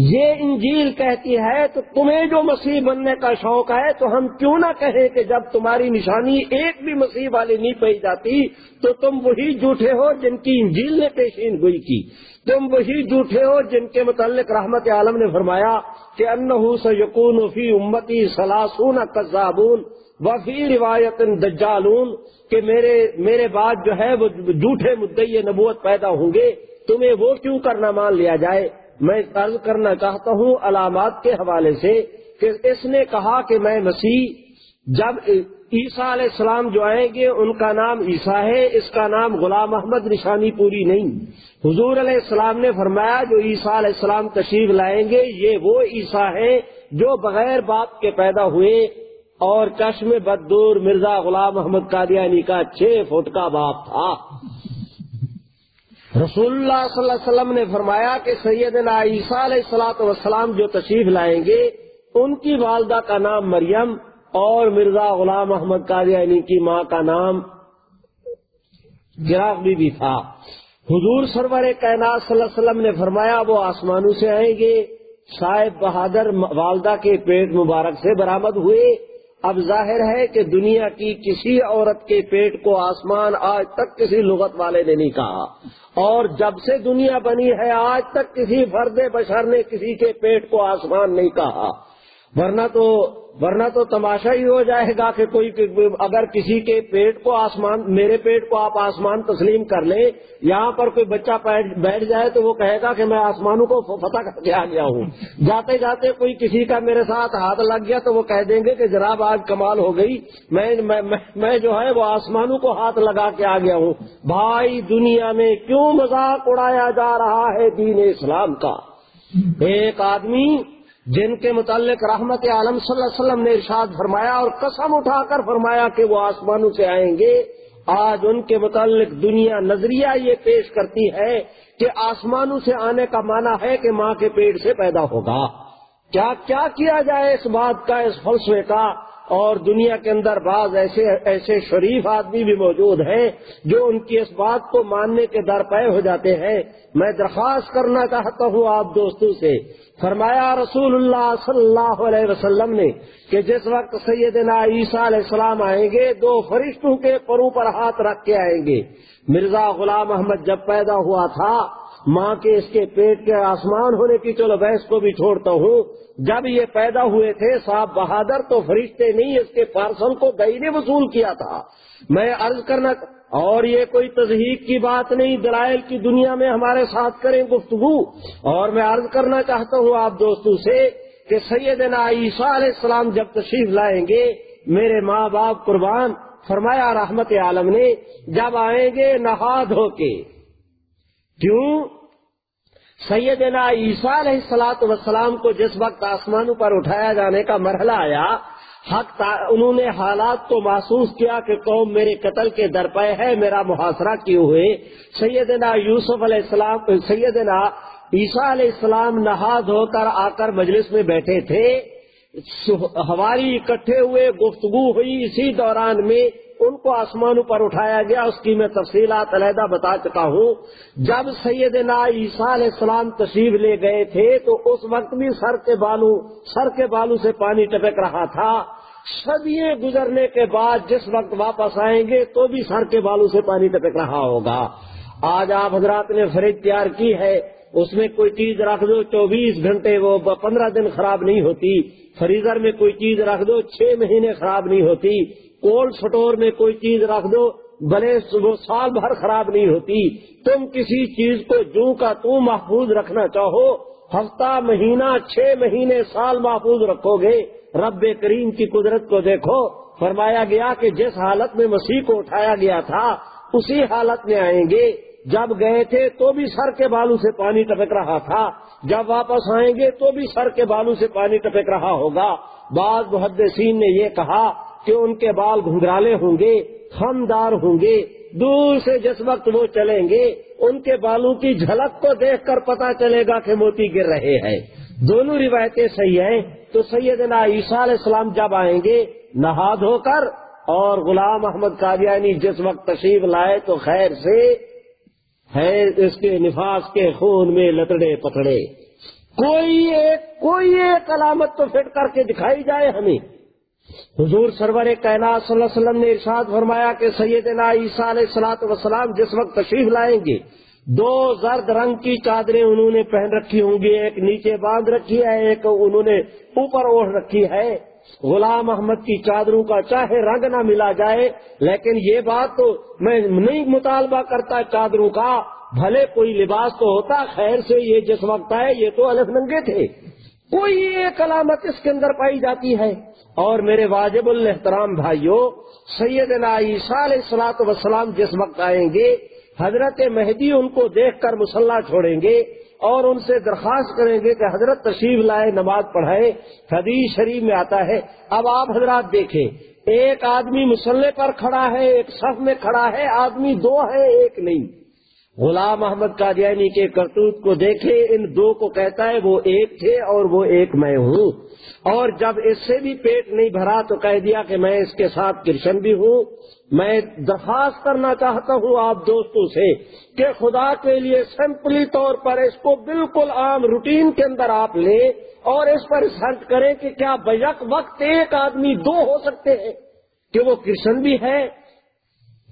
A: یہ انجیل کہتی ہے تو تمہیں جو مسیح بننے کا شوق ہے تو ہم کیوں نہ کہیں کہ جب تمہاری نشانی ایک بھی مسیح والی نہیں پی جاتی تو تم وہی جھوٹے ہو جن کی انجیل نے پیشین گوئی کی۔ تم وہی جھوٹے ہو جن کے متعلق رحمت عالم نے فرمایا کہ انہوں سے یقون فی امتی سلاسون قزابون وفی روایت دجالون کہ میرے میرے بعد جو ہے وہ جھوٹے مدعی نبوت پیدا ہوں گے۔ تمہیں وہ کیوں کرنا مان لیا جائے؟ میں عرض کرنا چاہتا ہوں علامات کے حوالے سے کہ اس نے کہا کہ میں مسیح جب عیسیٰ علیہ السلام جو آئیں گے، ان کا نام عیسیٰ ہے، اس کا نام غلام احمد نشانی پوری نہیں۔ حضور علیہ السلام نے فرمایا، جو عیسیٰ علیہ السلام تشریف لائیں گے، یہ وہ عیسیٰ ہے جو بغیر باپ کے پیدا ہوئے اور چشم بدور مرزا غلام احمد قادیانی کا چھ فٹ کا باپ تھا۔ رسول اللہ صلی اللہ علیہ وسلم نے فرمایا کہ سیدنا عیسیٰ علیہ السلاۃ وسلام جو تشریف لائیں گے، ان کی والدہ کا نام مریم اور مرزا غلام احمد قادیانی کی ماں کا نام گراغ بی بی تھا۔ حضور سرور کائنات صلی اللہ علیہ وسلم نے فرمایا، وہ آسمانوں سے آئیں گے۔ صاحب بہادر والدہ کے پیٹ مبارک سے برآمد ہوئے۔ اب ظاہر ہے کہ دنیا کی کسی عورت کے پیٹ کو آسمان آج تک کسی لغت والے نے نہیں کہا۔ اور جب سے دنیا بنی ہے، آج تک کسی فرد بشر نے کسی کے پیٹ کو آسمان نہیں کہا۔ ورنہ تو ورنہ تو تماشا ہی ہو جائے گا کہ کوئی اگر کسی کے پیٹ کو آسمان، میرے پیٹ کو آپ آسمان تسلیم کر لیں، یہاں پر کوئی بچہ بیٹھ جائے تو وہ کہے گا کہ میں آسمانوں کو فتح کر کے آ گیا ہوں۔ جاتے جاتے کوئی کسی کا میرے ساتھ ہاتھ لگ گیا تو وہ کہہ دیں گے کہ جناب آج کمال ہو گئی میں میں جو ہے وہ آسمانوں کو ہاتھ لگا کے آ گیا ہوں۔ بھائی دنیا میں کیوں مذاق اڑایا جا رہا ہے دین اسلام کا؟ ایک آدمی جن کے متعلق رحمت عالم صلی اللہ علیہ وسلم نے ارشاد فرمایا اور قسم اٹھا کر فرمایا کہ وہ آسمانوں سے آئیں گے، آج ان کے متعلق دنیا نظریہ یہ پیش کرتی ہے کہ آسمانوں سے آنے کا معنی ہے کہ ماں کے پیٹ سے پیدا ہوگا۔ کیا کیا کیا جائے اس بات کا، اس فلسفے کا؟ اور دنیا کے اندر بعض ایسے ایسے شریف آدمی بھی موجود ہیں جو ان کی اس بات کو ماننے کے در پے ہو جاتے ہیں۔ میں درخواست کرنا چاہتا ہوں آپ دوستوں سے۔ فرمایا رسول اللہ صلی اللہ علیہ وسلم نے کہ جس وقت سیدنا عیسیٰ علیہ السلام آئیں گے، دو فرشتوں کے پرو پر ہاتھ رکھ کے آئیں گے۔ مرزا غلام احمد جب پیدا ہوا تھا ماں کے اس کے پیٹ کے آسمان ہونے کی چلو بحث کو بھی چھوڑتا ہوں۔ جب یہ پیدا ہوئے تھے، صاحب بہادر تو فرشتے نہیں اس کے پارسل کو گئی نے وصول کیا تھا۔ میں عرض کرنا اور یہ کوئی تزہیق کی بات نہیں، دلائل کی دنیا میں ہمارے ساتھ کریں گفتگو۔ اور میں عرض کرنا چاہتا ہوں آپ دوستوں سے کہ سیدنا عیسیٰ علیہ السلام جب تشریف لائیں گے، میرے ماں باپ قربان، فرمایا رحمت عالم نے، جب آئیں گے نہا دھو کے۔ کیوں؟ سیدنا عیسیٰ علیہ السلاط وسلام کو جس وقت آسمانوں پر اٹھایا جانے کا مرحلہ آیا، حق انہوں نے حالات کو محسوس کیا کہ قوم میرے قتل کے درپے ہے، میرا محاصرہ کیے ہوئے؟ سیدنا یوسف علیہ السلام سیدنا عیسیٰ علیہ السلام نہا دھو کر آ کر مجلس میں بیٹھے تھے۔ ہماری اکٹھے ہوئے، گفتگو ہوئی اسی دوران میں ان کو آسمانوں پر اٹھایا گیا، اس کی میں تفصیلات علیحدہ بتا چکا ہوں۔ جب سیدنا عیسیٰ علیہ السلام تشریف لے گئے تھے، تو اس وقت بھی سر کے بالو سر کے بالو سے پانی ٹپک رہا تھا۔ صدیے گزرنے کے بعد جس وقت واپس آئیں گے، تو بھی سر کے بالو سے پانی ٹپک رہا ہوگا۔ آج آپ حضرات نے فریج تیار کی ہے، اس میں کوئی چیز رکھ دو، چوبیس گھنٹے وہ پندرہ دن خراب نہیں ہوتی۔ فریزر میں کوئی چیز رکھ دو، چھ مہینے خراب نہیں ہوتی۔ کولڈ سٹور میں کوئی چیز رکھ دو، بھلے وہ سال بھر خراب نہیں ہوتی۔ تم کسی چیز کو جو کا تو محفوظ رکھنا چاہو، ہفتہ، مہینہ، چھ مہینے، سال محفوظ رکھو گے۔ رب کریم کی قدرت کو دیکھو۔ فرمایا گیا کہ جس حالت میں مسیح کو اٹھایا گیا تھا، اسی حالت میں آئیں گے۔ جب گئے تھے تو بھی سر کے بالو سے پانی ٹپک رہا تھا۔ جب واپس آئیں گے تو بھی سر کے بالو سے پانی ٹپک رہا ہوگا۔ بعض محدثین نے یہ کہا کہ ان کے بال گھنگرالے ہوں گے، خمدار ہوں گے، دور سے جس وقت وہ چلیں گے، ان کے بالوں کی جھلک کو دیکھ کر پتا چلے گا کہ موتی گر رہے ہیں۔ دونوں روایتیں صحیح ہیں۔ تو سیدنا عیسیٰ علیہ السلام جب آئیں گے نہا دھو کر اور غلام احمد قادیانی جس وقت تشریف لائے تو خیر سے ہے اس کے نفاس کے خون میں لتڑے پکڑے کوئی ایک کوئی ایک علامت تو فٹ کر کے دکھائی جائے ہمیں۔ حضور سرور کائنات صلی اللہ علیہ وسلم نے ارشاد فرمایا کہ سیدنا عیسیٰ علیہ السلاط وسلام جس وقت تشریف لائیں گے، دو زرد رنگ کی چادریں انہوں نے پہن رکھی ہوں گی، ایک نیچے باندھ رکھی ہے، ایک انہوں نے اوپر اوڑھ رکھی ہے۔ غلام احمد کی چادروں کا چاہے رنگ نہ ملا جائے، لیکن یہ بات تو میں نہیں مطالبہ کرتا چادروں کا، بھلے کوئی لباس تو ہوتا، خیر سے یہ جس وقت آئے، یہ تو الگ ننگے تھے۔ کوئی ایک علامت اس کے اندر پائی جاتی ہے۔ اور میرے واجب الحترام بھائیوں سید عیسیٰ علیہ السلاط وسلام جس وقت آئیں گے، حضرت مہدی ان کو دیکھ کر مسلح چھوڑیں گے اور ان سے درخواست کریں گے کہ حضرت تشریف لائے، نماز پڑھائے، حدیث شریف میں آتا ہے۔ اب آپ حضرات دیکھیں، ایک آدمی مسلح پر کھڑا ہے، ایک صف میں کھڑا ہے، آدمی دو ہے، ایک نہیں۔ غلام احمد قادیانی کے کرتوت کو دیکھے ان دو کو کہتا ہے، وہ ایک تھے اور وہ ایک میں ہوں۔ اور جب اس سے بھی پیٹ نہیں بھرا تو کہہ دیا کہ میں اس کے ساتھ کرشن بھی ہوں۔ میں درخواست کرنا چاہتا ہوں آپ دوستوں سے کہ خدا کے لیے سمپلی طور پر اس کو بالکل عام روٹین کے اندر آپ لیں اور اس پر ریسرچ کریں کہ کیا بیک وقت ایک آدمی دو ہو سکتے ہیں کہ وہ کرشن بھی ہے،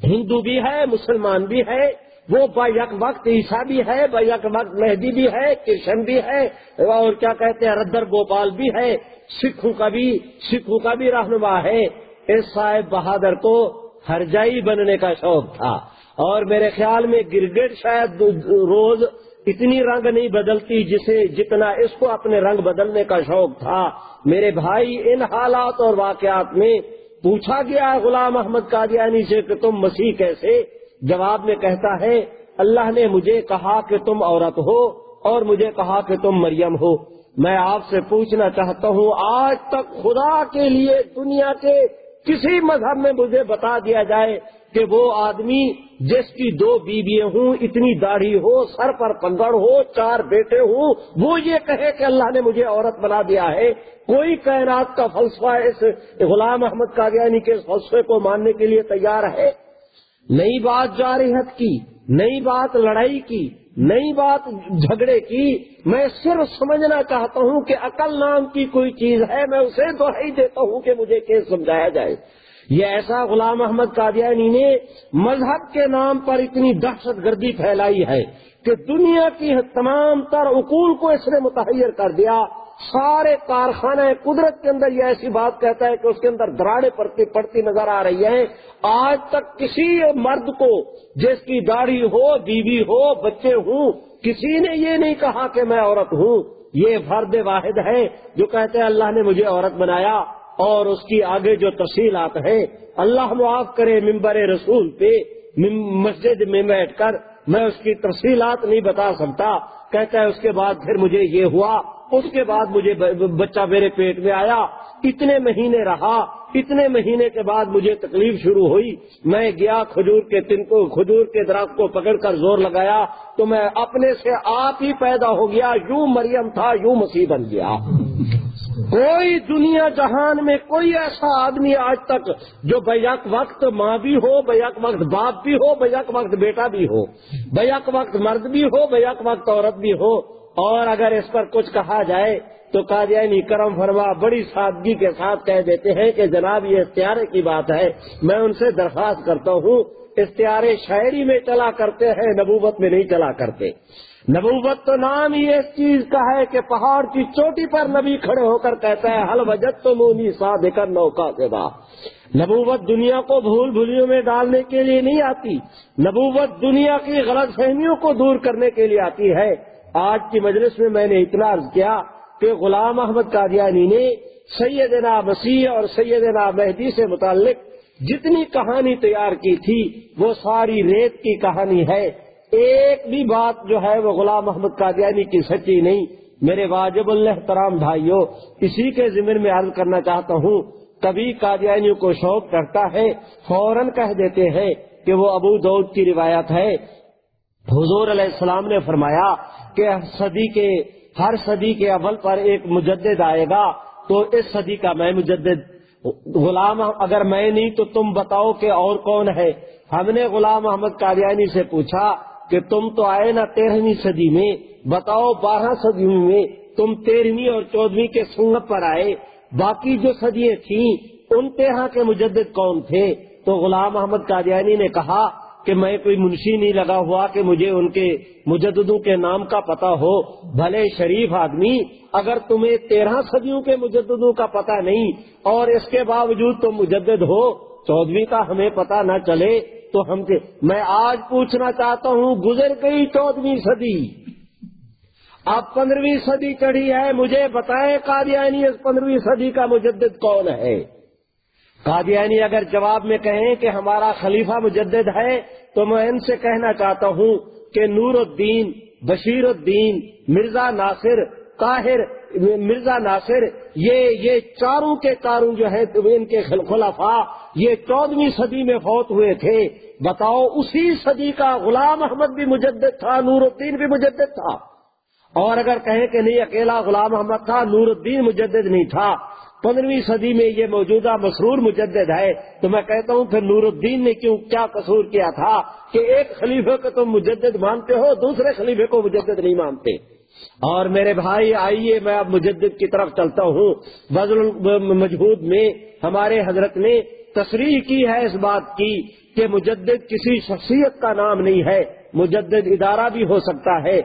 A: ہندو بھی ہے، مسلمان بھی ہے۔ وہ بیک وقت عیسا بھی ہے بیک وقت مہدی بھی ہے، کرشن بھی ہے، اور کیا کہتے ہیں، ردر گوپال بھی ہے، سکھوں کا بھی، سکھوں کا بھی رہنما ہے۔ اس صاحب بہادر کو ہرجائی بننے کا شوق تھا۔ اور میرے خیال میں گرگٹ شاید روز اتنی رنگ نہیں بدلتی جسے جتنا اس کو اپنے رنگ بدلنے کا شوق تھا۔ میرے بھائی، ان حالات اور واقعات میں پوچھا گیا غلام احمد قادیانی سے کہ تم مسیح کیسے؟ جواب میں کہتا ہے، اللہ نے مجھے کہا کہ تم عورت ہو اور مجھے کہا کہ تم مریم ہو۔ میں آپ سے پوچھنا چاہتا ہوں، آج تک خدا کے لیے دنیا کے کسی مذہب میں مجھے بتا دیا جائے کہ وہ آدمی جس کی دو بیویاں ہوں، اتنی داڑھی ہو، سر پر پنگڑ ہو، چار بیٹے ہوں، وہ یہ کہے کہ اللہ نے مجھے عورت بنا دیا ہے۔ کوئی کائنات کا فلسفہ اس غلام احمد قادیانی کے فلسفے کو ماننے کے لیے تیار ہے؟ نئی بات جارحت کی، نئی بات لڑائی کی، نئی بات جھگڑے کی، میں صرف سمجھنا چاہتا ہوں کہ عقل نام کی کوئی چیز ہے، میں اسے دہائی دیتا ہوں کہ مجھے کیس سمجھایا جائے۔ یہ ایسا غلام احمد قادیانی نے مذہب کے نام پر اتنی دہشت گردی پھیلائی ہے کہ دنیا کی تمام تر اقول کو اس نے متحر کر دیا۔ سارے کارخانے قدرت کے اندر یہ ایسی بات کہتا ہے کہ اس کے اندر دراڑے پڑتی پڑتی نظر آ رہی ہیں۔ آج تک کسی مرد کو جس کی داڑھی ہو، بیوی ہو، بچے ہوں، کسی نے یہ نہیں کہا کہ میں عورت ہوں۔ یہ فرد واحد ہے جو کہتے ہیں اللہ نے مجھے عورت بنایا اور اس کی آگے جو تفصیلات ہیں، اللہ معاف کرے ممبر رسول پہ مسجد میں بیٹھ کر میں اس کی تفصیلات نہیں بتا سکتا۔ کہتا ہے اس کے بعد پھر مجھے یہ ہوا، اس کے بعد مجھے بچہ میرے پیٹ میں آیا، اتنے مہینے رہا اتنے مہینے کے بعد مجھے تکلیف شروع ہوئی، میں گیا کھجور کے تن کو، کھجور کے درخت کو پکڑ کر زور لگایا، تو میں اپنے سے آپ ہی پیدا ہو گیا، یوں مریم تھا، یوں مسیح بن گیا۔ کوئی دنیا جہان میں کوئی ایسا آدمی آج تک جو بیک وقت ماں بھی ہو، بیک وقت باپ بھی ہو، بیک وقت بیٹا بھی ہو، بیک وقت مرد بھی ہو، بیک وقت عورت بھی ہو۔ اور اگر اس پر کچھ کہا جائے تو قادیانی کرم فرما، بڑی سادگی کے ساتھ کہہ دیتے ہیں کہ جناب، یہ اختیارے کی بات ہے، میں ان سے درخواست کرتا ہوں اختیارے شاعری میں چلا کرتے ہیں، نبوت میں نہیں چلا کرتے۔ نبوت تو نام ہی اس چیز کا ہے کہ پہاڑ کی چوٹی پر نبی کھڑے ہو کر کہتا ہے، حل وجد تو مونی سا کر نوکا سے با نبوت دنیا کو بھول بھولیوں میں ڈالنے کے لیے نہیں آتی، نبوت دنیا کی غلط فہمیوں کو دور کرنے کے لیے آتی ہے۔ آج کی مجلس میں میں نے اتنا عرض کیا کہ غلام احمد قادیانی نے سیدنا مسیح اور سیدنا مہدی سے متعلق جتنی کہانی تیار کی تھی، وہ ساری ریت کی کہانی ہے۔ ایک بھی بات جو ہے وہ غلام محمد قادیانی کی سچی نہیں۔ میرے واجب اللہ ترام بھائیوں اسی کے ذمن میں عرض کرنا چاہتا ہوں، کبھی قادیانیوں کو شوق کرتا ہے، فوراً کہہ دیتے ہیں کہ وہ ابو دود کی روایت ہے۔ حضور علیہ السلام نے فرمایا کہ صدی کے ہر صدی کے اول پر ایک مجدد آئے گا، تو اس صدی کا میں مجدد، غلام اگر میں نہیں تو تم بتاؤ کہ اور کون ہے؟ ہم نے غلام محمد قادیانی سے پوچھا کہ تم تو آئے نا تیرہویں صدی میں، بتاؤ بارہ صدی میں تم تیرہویں اور چودہویں کے سنگت پر آئے، باقی جو صدیاں تھیں، ان تیرہ کے مجدد کون تھے؟ تو غلام محمد قادیانی نے کہا کہ میں کوئی منشی نہیں لگا ہوا کہ مجھے ان کے مجددوں کے نام کا پتا ہو۔ بھلے شریف آدمی، اگر تمہیں تیرہ صدیوں کے مجددوں کا پتا نہیں اور اس کے باوجود تم مجدد ہو چودہویں کا ہمیں پتا نہ چلے تو ہم سے میں آج پوچھنا چاہتا ہوں، گزر گئی چودہویں صدی؟ اب پندرہویں صدی چڑھی ہے، مجھے بتائیں قادیانی اس پندرہویں صدی کا مجدد کون ہے؟ قادیانی اگر جواب میں کہیں کہ ہمارا خلیفہ مجدد ہے، تو میں ان سے کہنا چاہتا ہوں کہ نور الدین بشیر الدین مرزا ناصر، طاہر، مرزا ناصر، یہ یہ چاروں کے کاروں جو ہے ان کے خلفاء، یہ چودہویں صدی میں فوت ہوئے تھے۔ بتاؤ، اسی صدی کا غلام احمد بھی مجدد تھا نور الدین بھی مجدد تھا۔ اور اگر کہیں کہ نہیں، اکیلا غلام احمد تھا نور الدین مجدد نہیں تھا۔ پندرہویں صدی میں یہ موجودہ مسرور مجدد ہے تو میں کہتا ہوں، پھر نور الدین نے کیوں کیا قصور کیا تھا کہ ایک خلیفے کو تم مجدد مانتے ہو، دوسرے خلیفے کو مجدد نہیں مانتے؟ اور میرے بھائی، آئیے میں اب مجدد کی طرف چلتا ہوں۔ بدل مجہود میں ہمارے حضرت نے تصریح کی ہے اس بات کی کہ مجدد کسی شخصیت کا نام نہیں ہے۔ مجدد ادارہ بھی ہو سکتا ہے۔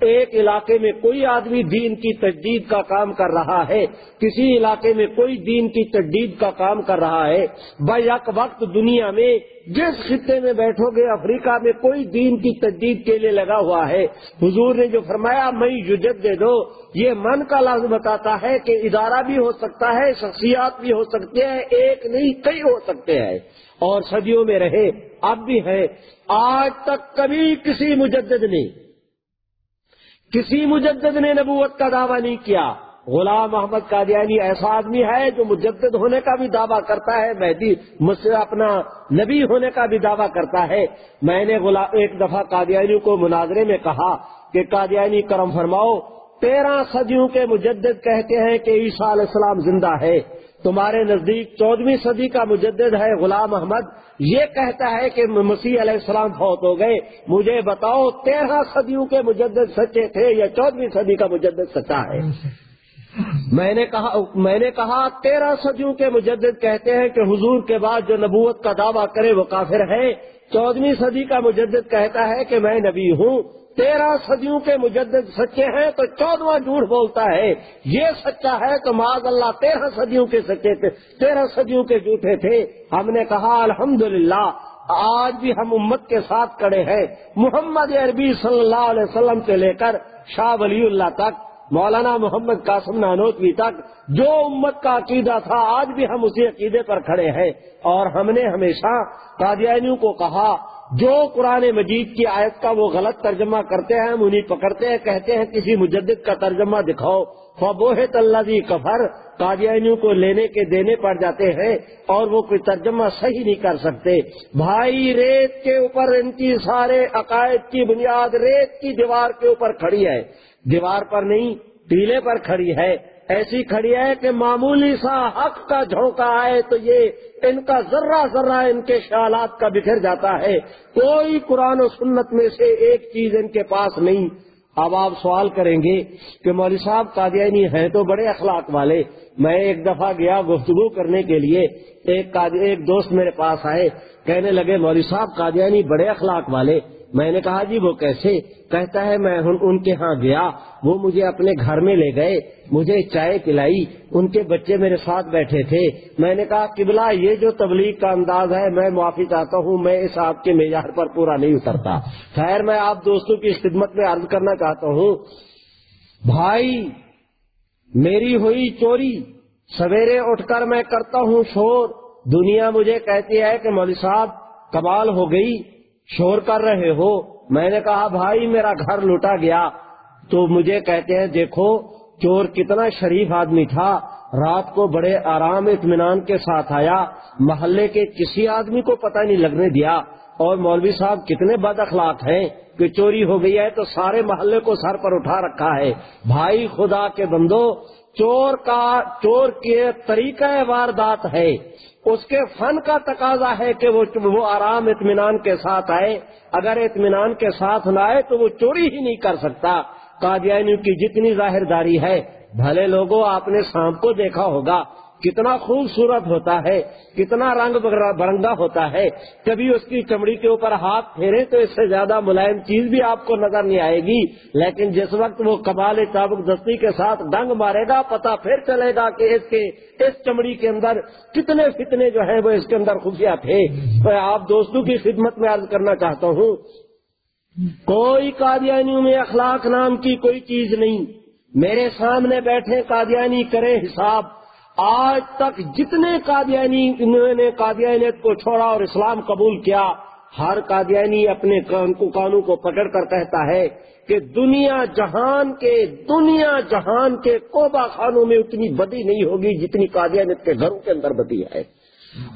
A: ایک علاقے میں کوئی آدمی دین کی تجدید کا کام کر رہا ہے، کسی علاقے میں کوئی دین کی تجدید کا کام کر رہا ہے۔ بیک وقت دنیا میں جس خطے میں بیٹھو گے، افریقہ میں کوئی دین کی تجدید کے لیے لگا ہوا ہے۔ حضور نے جو فرمایا میں یجد دے دو۔ یہ من کا لازم بتاتا ہے کہ ادارہ بھی ہو سکتا ہے، شخصیات بھی ہو سکتے ہیں، ایک نہیں، کئی ہو سکتے ہیں۔ اور صدیوں میں رہے، اب بھی ہے۔ آج تک کبھی کسی مجدد نے، کسی مجدد نے نبوت کا دعویٰ نہیں کیا۔ غلام محمد قادیانی ایسا آدمی ہے جو مجدد ہونے کا بھی دعویٰ کرتا ہے، مہدی مجھ اپنا نبی ہونے کا بھی دعویٰ کرتا ہے۔ میں نے ایک دفعہ قادیانی کو مناظرے میں کہا کہ قادیانی کرم فرماؤ، تیرہ صدیوں کے مجدد کہتے ہیں کہ عیسیٰ علیہ السلام زندہ ہے۔ تمہارے نزدیک چودہویں صدی کا مجدد ہے غلام احمد۔ یہ کہتا ہے کہ مسیح علیہ السلام فوت ہو گئے۔ مجھے بتاؤ، تیرہ صدیوں کے مجدد سچے تھے یا چودہویں صدی کا مجدد سچا ہے؟ میں نے کہا، میں نے کہا، تیرہ صدیوں کے مجدد کہتے ہیں کہ حضور کے بعد جو نبوت کا دعویٰ کرے وہ کافر ہے چودہویں صدی کا مجدد کہتا ہے کہ میں نبی ہوں۔ تیرہ صدیوں کے مجدد سچے ہیں تو چودواں جھوٹ بولتا ہے۔ یہ سچا ہے تو معاذ اللہ تیرہ صدیوں کے سچے تھے، تیرہ صدیوں کے جھوٹے تھے۔ ہم نے کہا، الحمدللہ، آج بھی ہم امت کے ساتھ کڑے ہیں۔ محمد عربی صلی اللہ علیہ وسلم سے لے کر شاہ ولی اللہ تک مولانا محمد قاسم نانوتوی تک جو امت کا عقیدہ تھا، آج بھی ہم اسی عقیدے پر کھڑے ہیں۔ اور ہم نے ہمیشہ قادیانیوں کو کہا، جو قرآن مجید کی آیت کا وہ غلط ترجمہ کرتے ہیں، ہم انہیں پکڑتے ہیں، کہتے ہیں، کسی مجدد کا ترجمہ دکھاؤ۔ فبوہت اللہ جی کفر قادیانیوں کو لینے کے دینے پڑ جاتے ہیں اور وہ کوئی ترجمہ صحیح نہیں کر سکتے۔ بھائی، ریت کے اوپر ان کی سارے عقائد کی بنیاد، ریت کی دیوار کے اوپر کھڑی ہے۔ دیوار پر نہیں، ٹیلے پر کھڑی ہے۔ ایسی کھڑی ہے کہ معمولی سا حق کا جھونکا آئے تو یہ ان کا ذرہ ذرہ ان کے خیالات کا بکھر جاتا ہے۔ کوئی قرآن و سنت میں سے ایک چیز ان کے پاس نہیں۔ اب آپ سوال کریں گے کہ مولوی صاحب قادیانی ہیں تو بڑے اخلاق والے۔ میں ایک دفعہ گیا گفتگو کرنے کے لیے۔ ایک ایک دوست میرے پاس آئے۔ کہنے لگے، مولوی صاحب قادیانی بڑے اخلاق والے۔ میں نے کہا جی وہ کیسے؟ کہتا ہے میں ان کے ہاں گیا، وہ مجھے اپنے گھر میں لے گئے، مجھے چائے پلائی، ان کے بچے میرے ساتھ بیٹھے تھے۔ میں نے کہا، قبلہ یہ جو تبلیغ کا انداز ہے، میں معافی چاہتا ہوں، میں اس آپ کے معیار پر پورا نہیں اترتا۔ خیر، میں آپ دوستوں کی خدمت میں عرض کرنا چاہتا ہوں۔ بھائی، میری ہوئی چوری، سویرے اٹھ کر میں کرتا ہوں شور۔ دنیا مجھے کہتی ہے کہ مولوی صاحب کمال ہو گئی۔ شور کر رہے ہو؟ میں نے کہا، بھائی، میرا گھر لوٹا گیا. تو مجھے کہتے ہیں، دیکھو، چور کتنا شریف آدمی تھا۔ رات کو بڑے آرام اطمینان کے ساتھ آیا۔ محلے کے کسی آدمی کو پتہ نہیں لگنے دیا۔ اور مولوی صاحب کتنے بد اخلاق ہیں کہ چوری ہو گئی ہے تو سارے محلے کو سر پر اٹھا رکھا ہے۔ بھائی خدا کے بندو، چور کا، چور کے طریقہ واردات ہے۔ اس کے فن کا تقاضا ہے کہ وہ وہ آرام اطمینان کے ساتھ آئے۔ اگر اطمینان کے ساتھ نہ آئے تو وہ چوری ہی نہیں کر سکتا۔ قادیانیوں کی جتنی ظاہر داری ہے، بھلے لوگوں آپ نے سانپ کو دیکھا ہوگا۔ کتنا خوبصورت ہوتا ہے، کتنا رنگ برنگا ہوتا ہے۔ کبھی اس کی چمڑی کے اوپر ہاتھ پھیرے تو اس سے زیادہ ملائم چیز بھی آپ کو نظر نہیں آئے گی۔ لیکن جس وقت وہ کبال چابک دستی کے ساتھ ڈنگ مارے گا پتا پھر چلے گا کہ اس کے اس چمڑی کے اندر کتنے فتنے جو ہیں وہ اس کے اندر خفیہ تھے۔ میں آپ دوستوں کی خدمت میں عرض کرنا چاہتا ہوں، کوئی قادیانیوں میں اخلاق نام کی کوئی چیز نہیں۔ میرے سامنے بیٹھے قادیانی کرے حساب۔ آج تک جتنے قادیانی، انہوں نے قادیانیت کو چھوڑا اور اسلام قبول کیا، ہر قادیانی اپنے قانون کو پکڑ کر کہتا ہے کہ دنیا جہان کے، دنیا جہان کے کوبا خانوں میں اتنی بدی نہیں ہوگی جتنی قادیانیت کے گھروں کے اندر بدی ہے۔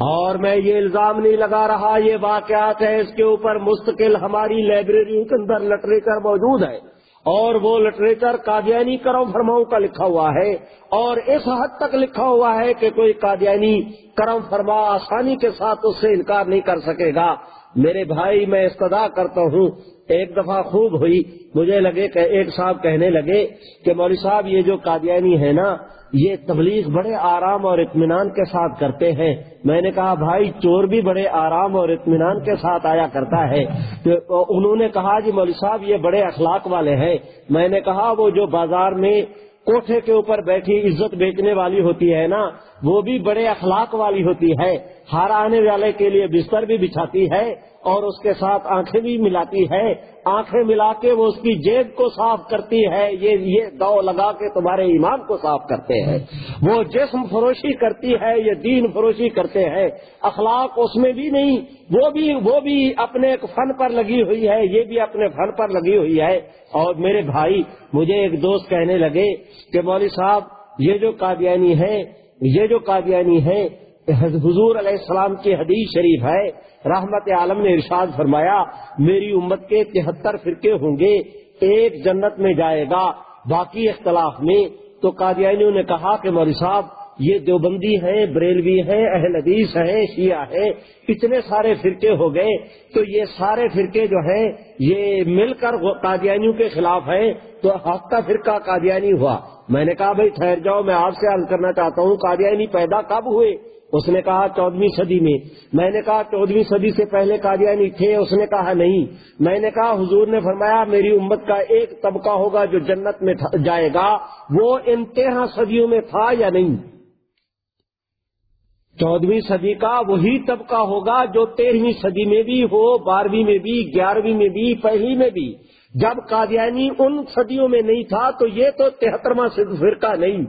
A: اور میں یہ الزام نہیں لگا رہا، یہ واقعات ہے اس کے اوپر مستقل ہماری لائبریریوں کے اندر لٹریچر موجود ہے اور وہ لٹریچر قادیانی کرم فرماؤں کا لکھا ہوا ہے اور اس حد تک لکھا ہوا ہے کہ کوئی قادیانی کرم فرما آسانی کے ساتھ اس سے انکار نہیں کر سکے گا۔ میرے بھائی، میں استدا کرتا ہوں۔ ایک دفعہ خوب ہوئی۔ مجھے لگے کہ ایک صاحب کہنے لگے کہ مولوی صاحب، یہ جو قادیانی ہے نا، یہ تبلیغ بڑے آرام اور اطمینان کے ساتھ کرتے ہیں۔ میں نے کہا، بھائی، چور بھی بڑے آرام اور اطمینان کے ساتھ آیا کرتا ہے۔ تو انہوں نے کہا جی مولوی صاحب، یہ بڑے اخلاق والے ہیں۔ میں نے کہا، وہ جو بازار میں کوٹھے کے اوپر بیٹھی عزت بیچنے والی ہوتی ہے نا، وہ بھی بڑے اخلاق والی ہوتی ہے۔ ہر آنے والے کے لیے بستر بھی بچھاتی ہے اور اس کے ساتھ آنکھیں بھی ملاتی ہے۔ آنکھیں ملا کے وہ اس کی جیب کو صاف کرتی ہے۔ یہ یہ دو لگا کے تمہارے ایمان کو صاف کرتے ہیں۔ وہ جسم فروشی کرتی ہے، یہ دین فروشی کرتے ہیں۔ اخلاق اس میں بھی نہیں، وہ بھی وہ بھی اپنے ایک فن پر لگی ہوئی ہے۔ یہ بھی اپنے فن پر لگی ہوئی ہے۔ اور میرے بھائی، مجھے ایک دوست کہنے لگے کہ مولوی صاحب، یہ جو قادیانی ہے یہ جو قادیانی ہے حضور علیہ السلام کی حدیث شریف ہے، رحمت عالم نے ارشاد فرمایا، میری امت کے تہتر فرقے ہوں گے، ایک جنت میں جائے گا، باقی اختلاف میں۔ تو قادیانیوں نے کہا کہ مولوی صاحب، یہ دیوبندی ہیں، بریلوی ہیں، اہل حدیث ہیں، شیعہ ہیں، اتنے سارے فرقے ہو گئے۔ تو یہ سارے فرقے جو ہیں، یہ مل کر قادیانیوں کے خلاف ہیں۔ تو ہفتہ فرقہ قادیانی ہوا۔ میں نے کہا، بھائی ٹھہر جاؤ، میں آپ سے حل کرنا چاہتا ہوں، قادیانی پیدا کب ہوئے؟ اس نے کہا چودہویں صدی میں۔ میں نے کہا چودہویں صدی سے پہلے قادیانی تھے، اس نے کہا نہیں۔ میں نے کہا حضور نے فرمایا میری امت کا ایک طبقہ ہوگا جو جنت میں جائے گا۔ وہ ان تیرہ صدیوں میں تھا یا نہیں؟ چودہویں صدی کا وہی طبقہ ہوگا جو تیرہویں صدی میں بھی ہو، بارہویں میں بھی، گیارہویں میں بھی، پہلی میں بھی۔ جب قادیانی ان صدیوں میں نہیں تھا تو یہ تو تہترواں فرقہ نہیں۔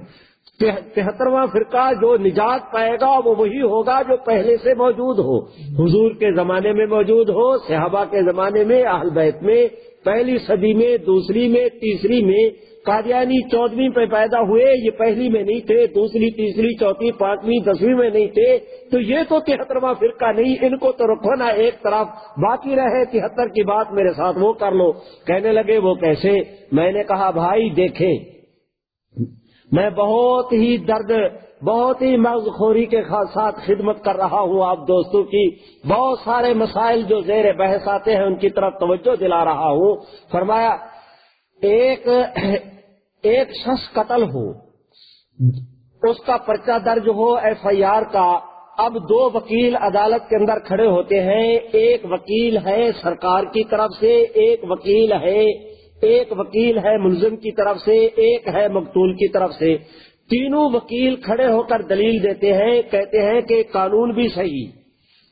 A: تہترواں فرقہ جو نجات پائے گا، وہ وہی ہوگا جو پہلے سے موجود ہو۔ حضور کے زمانے میں موجود ہو، صحابہ کے زمانے میں، اہل بیت میں، پہلی صدی میں، دوسری میں، تیسری میں، قادیانی چودہویں پہ پیدا ہوئے، یہ پہلی میں نہیں تھے، دوسری، تیسری، چوتھی، پانچویں، دسویں میں نہیں تھے۔ تو یہ تو تہترواں فرقہ نہیں، ان کو تو رکھو نا ایک طرف۔ باقی رہے تہتر کی بات میرے ساتھ وہ کر لو۔ کہنے لگے وہ کیسے؟ میں نے کہا، بھائی دیکھیں۔ میں بہت ہی درد، بہت ہی مغز خوری کے ساتھ خدمت کر رہا ہوں آپ دوستوں کی۔ بہت سارے مسائل جو زیر بحث آتے ہیں، ان کی طرف توجہ دلا رہا ہوں۔ فرمایا، ایک ایک شخص قتل ہو، اس کا پرچہ درج ہو، ایف آئی آر کا۔ اب دو وکیل عدالت کے اندر کھڑے ہوتے ہیں۔ ایک وکیل ہے سرکار کی طرف سے، ایک وکیل ہے ایک وکیل ہے ملزم کی طرف سے، ایک ہے مقتول کی طرف سے۔ تینوں وکیل کھڑے ہو کر دلیل دیتے ہیں، کہتے ہیں کہ قانون بھی صحیح،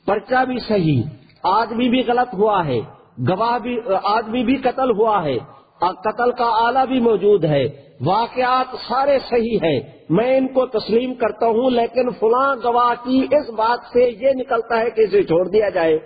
A: پرچہ بھی صحیح، آدمی بھی غلط ہوا ہے، گواہ بھی، آدمی بھی قتل ہوا ہے قتل کا آلہ بھی موجود ہے۔ واقعات سارے صحیح ہیں۔ میں ان کو تسلیم کرتا ہوں، لیکن فلاں گواہ کی اس بات سے یہ نکلتا ہے کہ اسے چھوڑ دیا جائے۔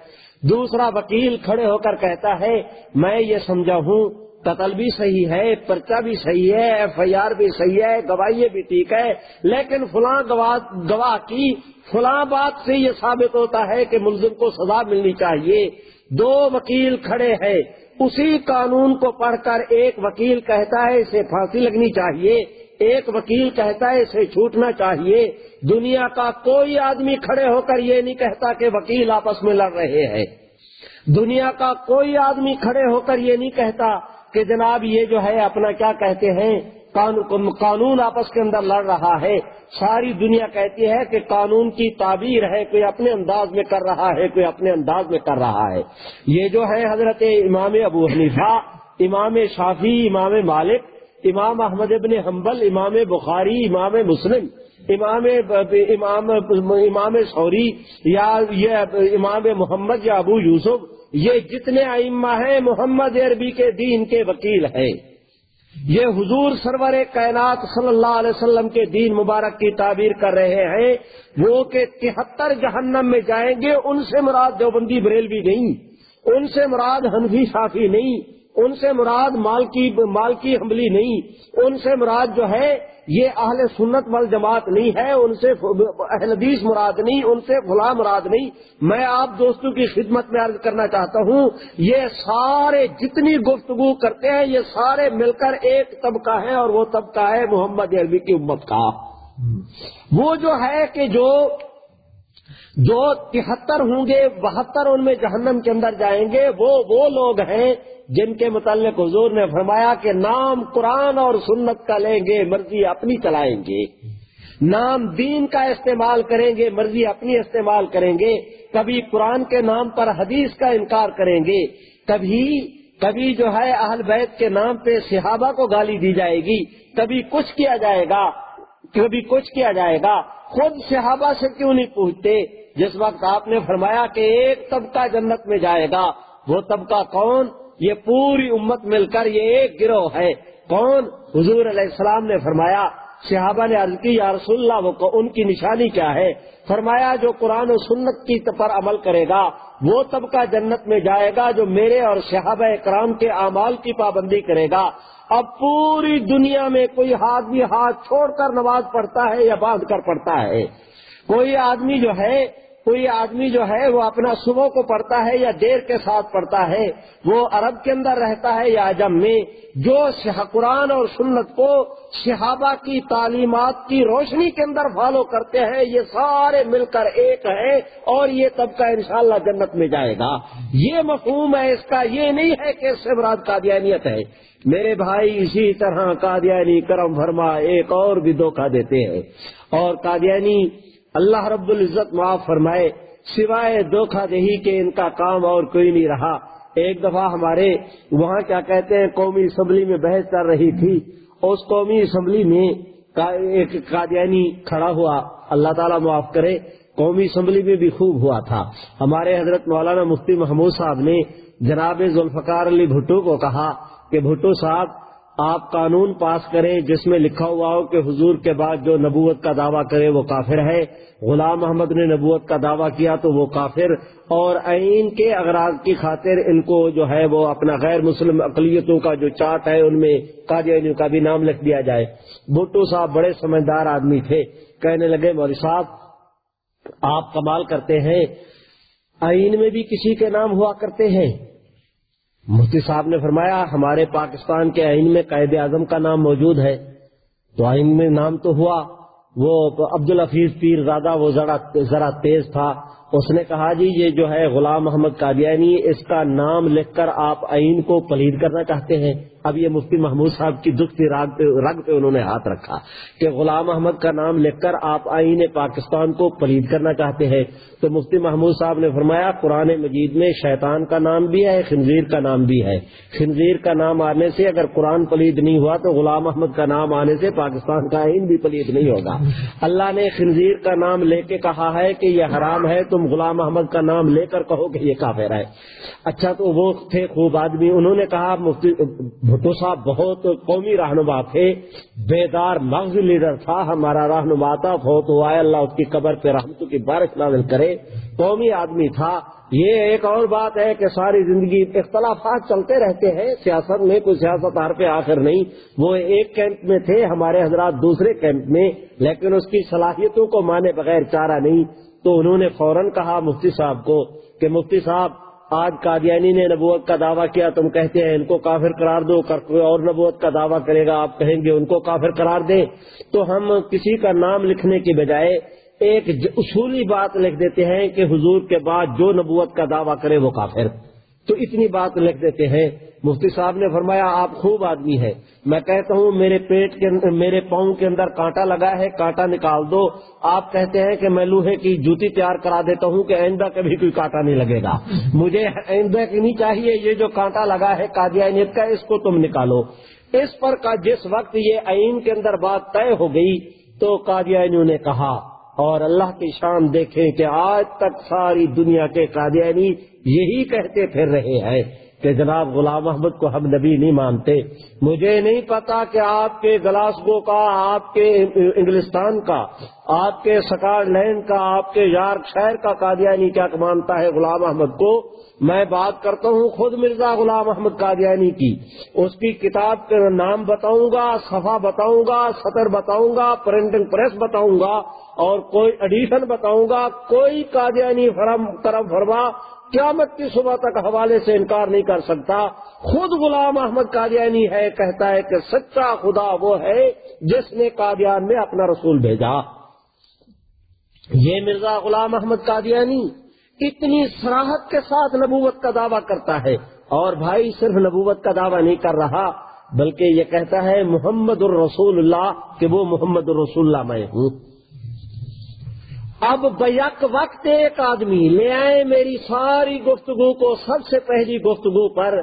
A: دوسرا وکیل کھڑے ہو کر کہتا ہے، میں یہ سمجھا ہوں قتل بھی صحیح ہے، پرچہ بھی صحیح ہے، ایف آئی آر بھی صحیح ہے، گواہی بھی ٹھیک ہے، لیکن فلاں گواہ کی فلاں بات سے یہ ثابت ہوتا ہے کہ ملزم کو سزا ملنی چاہیے۔ دو وکیل کھڑے ہیں۔ اسی قانون کو پڑھ کر ایک وکیل کہتا ہے اسے پھانسی لگنی چاہیے، ایک وکیل کہتا ہے اسے چھوٹنا چاہیے۔ دنیا کا کوئی آدمی کھڑے ہو کر یہ نہیں کہتا کہ وکیل آپس میں لڑ رہے ہیں۔ دنیا کا کوئی آدمی کھڑے ہو کر یہ نہیں کہتا کہ جناب یہ جو ہے اپنا کیا کہتے ہیں؟ قانون آپس کے اندر لڑ رہا ہے۔ ساری دنیا کہتی ہے کہ قانون کی تعبیر ہے، کوئی اپنے انداز میں کر رہا ہے، کوئی اپنے انداز میں کر رہا ہے۔ یہ جو ہے حضرت امام ابو حنیفہ، امام شافی امام مالک، امام احمد ابن حنبل، امام بخاری، امام مسلم، امام امام امام سوری یا یہ امام محمد یا ابو یوسف یہ جتنے ائمہ ہیں، محمد عربی کے دین کے وکیل ہیں۔ یہ حضور سرور کائنات صلی اللہ علیہ وسلم کے دین مبارک کی تعبیر کر رہے ہیں۔ وہ کہ تہتر جہنم میں جائیں گے، ان سے مراد دیوبندی بریلوی نہیں۔ ان سے مراد حنفی صافی نہیں۔ ان سے مراد مال کی مال کی حملی نہیں۔ ان سے مراد جو ہے، یہ اہل سنت وال جماعت نہیں ہے۔ ان سے اہل حدیث مراد نہیں، ان سے فلاں مراد نہیں۔ میں آپ دوستوں کی خدمت میں عرض کرنا چاہتا ہوں، یہ سارے جتنی گفتگو کرتے ہیں، یہ سارے مل کر ایک طبقہ ہے اور وہ طبقہ ہے محمد عربی کی امت کا۔ وہ جو ہے کہ جو جو تہتر ہوں گے، بہتر ان میں جہنم کے اندر جائیں گے، وہ وہ لوگ ہیں۔ جن کے متعلق حضور نے فرمایا کہ نام قرآن اور سنت کا لیں گے، مرضی اپنی چلائیں گے۔ نام دین کا استعمال کریں گے، مرضی اپنی استعمال کریں گے۔ کبھی قرآن کے نام پر حدیث کا انکار کریں گے۔ کبھی کبھی جو ہے اہل بیت کے نام پہ صحابہ کو گالی دی جائے گی۔ کبھی کچھ کیا جائے گا، کبھی کچھ کیا جائے گا۔ خود صحابہ سے کیوں نہیں پوچھتے؟ جس وقت آپ نے فرمایا کہ ایک طبقہ جنت میں جائے گا، وہ طبقہ کون؟ یہ پوری امت مل کر یہ ایک گروہ ہے۔ کون؟ حضور علیہ السلام نے فرمایا، صحابہ نے عرض کی، یا رسول اللہ، وہ ان کی نشانی کیا ہے؟ فرمایا، جو قرآن و سنت کی پر عمل کرے گا، وہ طبقہ جنت میں جائے گا جو میرے اور صحابہ کرام کے اعمال کی پابندی کرے گا۔ اب پوری دنیا میں کوئی آدمی ہاتھ چھوڑ کر نماز پڑھتا ہے یا باندھ کر پڑھتا ہے؟ کوئی آدمی جو ہے کوئی آدمی جو ہے وہ اپنا صبح کو پڑھتا ہے یا دیر کے ساتھ پڑھتا ہے، وہ عرب کے اندر رہتا ہے یا عجم میں، جو قرآن اور سنت کو صحابہ کی تعلیمات کی روشنی کے اندر فالو کرتے ہیں، یہ سارے مل کر ایک ہے اور یہ طبقہ انشاءاللہ جنت میں جائے گا۔ یہ مفہوم ہے اس کا، یہ نہیں ہے کہ اس سے مراد قادیانیت ہے۔ میرے بھائی اسی طرح قادیانی کرم فرما، ایک اور بھی دھوکہ دیتے ہیں۔ اور قادیانی اللہ رب العزت معاف فرمائے، سوائے دھوکھا دہی کے ان کا کام اور کوئی نہیں رہا۔ ایک دفعہ ہمارے وہاں کیا کہتے ہیں، قومی اسمبلی میں بحث کر رہی تھی۔ اس قومی اسمبلی میں ایک قادیانی کھڑا ہوا۔ اللہ تعالیٰ معاف کرے۔ قومی اسمبلی میں بھی خوب ہوا تھا۔ ہمارے حضرت مولانا مفتی محمود صاحب نے جناب ذوالفقار علی بھٹو کو کہا کہ بھٹو صاحب آپ قانون پاس کریں جس میں لکھا ہوا ہو کہ حضور کے بعد جو نبوت کا دعویٰ کرے وہ کافر ہے۔ غلام محمد نے نبوت کا دعویٰ کیا تو وہ کافر۔ اور عین کے اغراض کی خاطر ان کو جو ہے وہ اپنا غیر مسلم اقلیتوں کا جو چارٹ ہے ان میں قادیانیوں کا بھی نام لکھ دیا جائے۔ بھٹو صاحب بڑے سمجھدار آدمی تھے۔ کہنے لگے مولوی صاحب، آپ کمال کرتے ہیں۔ آئین میں بھی کسی کے نام ہوا کرتے ہیں۔ مفتی صاحب نے فرمایا، ہمارے پاکستان کے آئین میں قائد اعظم کا نام موجود ہے۔ تو آئین میں نام تو ہوا، وہ عبد الحفیظ پیر زادہ، وہ ذرا تیز تھا۔ اس نے کہا جی یہ جو ہے غلام محمد قادیانی، اس کا نام لکھ کر آپ آئین کو پلید کرنا چاہتے ہیں۔ اب یہ مفتی محمود صاحب کی دکھتی رگ پہ رگ پہ انہوں نے ہاتھ رکھا کہ غلام احمد کا نام لکھ کر آپ آئین پاکستان کو پلید کرنا چاہتے ہیں۔ تو مفتی محمود صاحب نے فرمایا، قرآن مجید میں شیطان کا نام بھی ہے، خنزیر کا نام بھی ہے۔ خنزیر کا نام آنے سے اگر قرآن پلید نہیں ہوا تو غلام احمد کا نام آنے سے پاکستان کا آئین بھی پلید نہیں ہوگا۔ اللہ نے خنزیر کا نام لے کے کہا ہے کہ یہ حرام ہے، تم غلام احمد کا نام لے کر کہو کہ یہ کافر ہے۔ اچھا تو وہ تھے، خوب آدمی۔ انہوں نے کہا، مفتی بھٹو صاحب بہت قومی رہنما تھے۔ بیدار مغز لیڈر تھا ہمارا رہنما تھا۔ بہت ہوا ہے۔ اللہ اس کی قبر پہ رحمتوں کی بارش نازل کرے۔ قومی آدمی تھا۔ یہ ایک اور بات ہے کہ ساری زندگی اختلافات چلتے رہتے ہیں۔ سیاست میں کوئی سیاست ہار پہ آخر نہیں۔ وہ ایک کیمپ میں تھے، ہمارے حضرات دوسرے کیمپ میں۔ لیکن اس کی صلاحیتوں کو مانے بغیر چارہ نہیں۔ تو انہوں نے فوراً کہا مفتی صاحب کو کہ مفتی صاحب آج قادیانی نے نبوت کا دعویٰ کیا، تم کہتے ہیں ان کو کافر قرار دو کوئی اور نبوت کا دعویٰ کرے گا، آپ کہیں گے ان کو کافر قرار دیں۔ تو ہم کسی کا نام لکھنے کی بجائے ایک اصولی بات لکھ دیتے ہیں کہ حضور کے بعد جو نبوت کا دعویٰ کرے وہ کافر۔ تو اتنی بات لکھ دیتے ہیں۔ مفتی صاحب نے فرمایا، آپ خوب آدمی ہے میں کہتا ہوں، میرے پیٹ کے میرے پاؤں کے اندر کانٹا لگا ہے، کانٹا نکال دو۔ آپ کہتے ہیں کہ میں لوہے کی جوتی تیار کرا دیتا ہوں کہ آئندہ کبھی کوئی کانٹا نہیں لگے گا۔ مجھے آئندہ کی نہیں چاہیے، یہ جو کانٹا لگا ہے قادیانیت کا، اس کو تم نکالو۔ اس پر جس وقت یہ آئین کے اندر بات طے ہو گئی، تو قادیانیوں نے کہا اور اللہ کی شان دیکھیں کہ آج تک ساری دنیا کے قادیانی یہی کہتے پھر رہے ہیں۔ کہ جناب غلام احمد کو ہم نبی نہیں مانتے۔ مجھے نہیں پتا کہ آپ کے گلاسگو کا، آپ کے انگلستان کا، آپ کے سکار لینڈ کا، آپ کے یارک شہر کا قادیانی کیا مانتا ہے غلام احمد کو؟ میں بات کرتا ہوں خود مرزا غلام احمد قادیانی کی۔ اس کی کتاب کے نام بتاؤں گا، صفحہ بتاؤں گا، سطر بتاؤں گا، پرنٹنگ پریس بتاؤں گا اور کوئی ایڈیشن بتاؤں گا۔ کوئی قادیانی فرم، طرف فرما قیامت کی صبح تک حوالے سے انکار نہیں کر سکتا۔ خود غلام احمد قادیانی ہے، کہتا ہے کہ سچا خدا وہ ہے جس نے قادیان میں اپنا رسول بھیجا۔ یہ مرزا غلام احمد قادیانی اتنی سراہد کے ساتھ نبوت کا دعویٰ کرتا ہے اور بھائی صرف نبوت کا دعویٰ نہیں کر رہا، بلکہ یہ کہتا ہے محمد الرسول اللہ کہ وہ محمد الرسول اللہ میں ہوں۔ اب بیک وقت ایک آدمی لے آئے میری ساری گفتگو کو سب سے پہلی گفتگو پر۔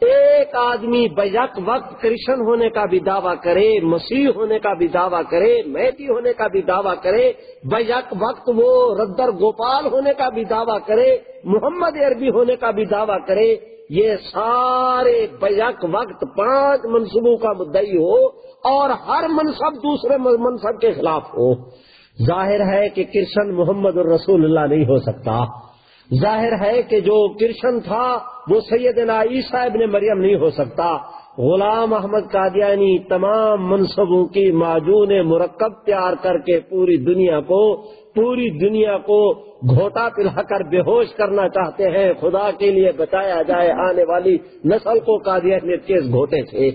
A: ایک آدمی بیک وقت کرشن ہونے کا بھی دعویٰ کرے، مسیح ہونے کا بھی دعویٰ کرے میتی ہونے کا بھی دعویٰ کرے، بیک وقت وہ ردر گوپال ہونے کا بھی دعویٰ کرے، محمد عربی ہونے کا بھی دعویٰ کرے۔ یہ سارے بیک وقت پانچ منصبوں کا مدعی ہو اور ہر منصب دوسرے منصب کے خلاف ہو۔ ظاہر ہے کہ کرشن محمد الرسول اللہ نہیں ہو سکتا۔ ظاہر ہے کہ جو کرشن تھا، وہ سیدنا عیسیٰ ابن مریم نہیں ہو سکتا۔ غلام احمد قادیانی تمام منصبوں کی معجون مرکب تیار کر کے پوری دنیا کو، پوری دنیا کو گھوٹا پلا کر بے ہوش کرنا چاہتے ہیں۔ خدا کے لیے بتایا جائے آنے والی نسل کو قادیانیت کے گھوٹے تھے۔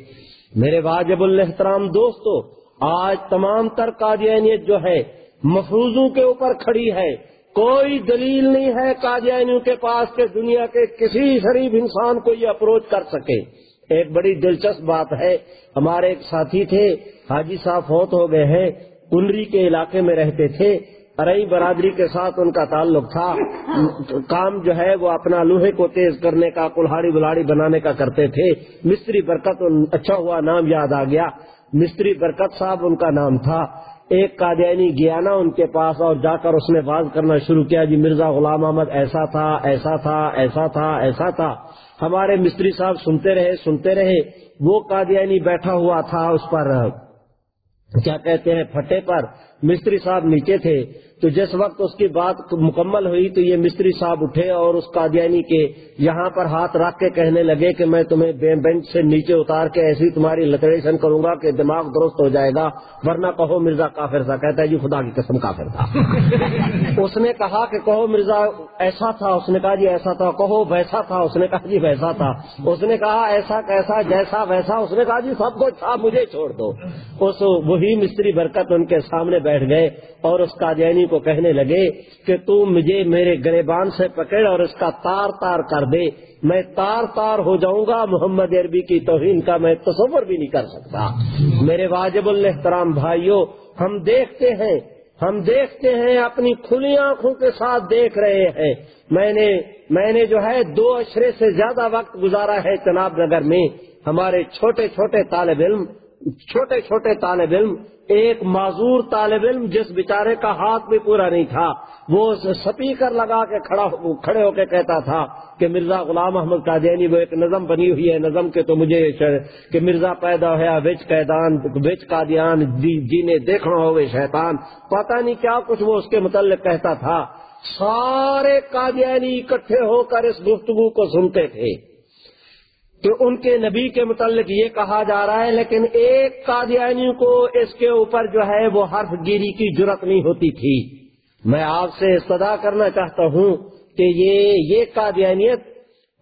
A: میرے واجب الحترام دوستو، آج تمام تر قادیانیت جو ہے مفروضوں کے اوپر کھڑی ہے۔ کوئی دلیل نہیں ہے قادیانیوں کے پاس کہ دنیا کے کسی شریف انسان کو یہ اپروچ کر سکے۔ ایک بڑی دلچسپ بات ہے۔ ہمارے ایک ساتھی تھے، حاجی صاحب فوت ہو گئے ہیں، کنری کے علاقے میں رہتے تھے۔ ارئی برادری کے ساتھ ان کا تعلق تھا۔ کام جو ہے وہ اپنا لوہے کو تیز کرنے کا، کلہاڑی بلاڑی بنانے کا کرتے تھے۔ مستری برکت اچھا ہوا نام یاد آ گیا۔ مستری برکت صاحب ان کا نام تھا۔ ایک قادیانی گیا نا ان کے پاس اور جا کر اس نے باز کرنا شروع کیا جی مرزا غلام احمد، ایسا تھا ایسا تھا ایسا تھا ایسا تھا۔ ہمارے مستری صاحب سنتے رہے سنتے رہے۔ وہ قادیانی بیٹھا ہوا تھا اس پر، کیا کہتے ہیں، پھٹے پر۔ مستری صاحب نیچے تھے تو جس وقت اس کی بات مکمل ہوئی تو یہ مستری صاحب اٹھے اور اس قادیانی کے یہاں پر ہاتھ رکھ کے کہنے لگے کہ میں تمہیں بینچ سے نیچے اتار کے ایسی تمہاری لتڑیشن کروں گا کہ دماغ درست ہو جائے گا ورنہ کہو مرزا کافر تھا۔ کہتا ہے جی خدا کی قسم کافر تھا۔ اس نے کہا کہ کہو مرزا ایسا تھا۔ اس نے کہا جی ایسا تھا۔ کہو ویسا تھا۔ اس نے کہا جی ویسا تھا۔ اس نے کہا ایسا کیسا جیسا ویسا اس نے کہا جی سب کو تھا مجھے چھوڑ دو اس وہی مستری برکت ان کے سامنے بیٹھ گئے اور اس قادیانی کو کہنے لگے کہ تو مجھے میرے گریبان سے پکڑ اور اس کا تار تار کر دے۔ میں تار تار ہو جاؤں گا، محمد عربی کی توہین کا میں تصور بھی نہیں کر سکتا۔ میرے واجب الحترام بھائیوں ہم دیکھتے ہیں، ہم دیکھتے ہیں، اپنی کھلی آنکھوں کے ساتھ دیکھ رہے ہیں۔ میں نے میں نے جو ہے دو اشرے سے زیادہ وقت گزارا ہے چناب نگر میں۔ ہمارے چھوٹے چھوٹے طالب علم چھوٹے چھوٹے طالب علم، ایک معذور طالب علم جس بیچارے کا ہاتھ بھی پورا نہیں تھا، وہ سپیکر لگا کے کھڑا کھڑے ہو کے کہتا تھا کہ مرزا غلام احمد قادیانی وہ ایک نظم بنی ہوئی ہے، نظم کے تو مجھے کہ مرزا پیدا ہوا، وچ قیدان وچ قادیان جی- جینے دیکھنا ہوئے شیطان۔ پتہ نہیں کیا کچھ وہ اس کے متعلق کہتا تھا۔ سارے قادیانی اکٹھے ہو کر اس گفتگو کو سنتے تھے۔ کہ ان کے نبی کے متعلق یہ کہا جا رہا ہے، لیکن ایک قادیانی کو اس کے اوپر جو ہے وہ حرف گیری کی جرت نہیں ہوتی تھی۔ میں آپ سے استدا کرنا چاہتا ہوں کہ یہ یہ قادیانیت،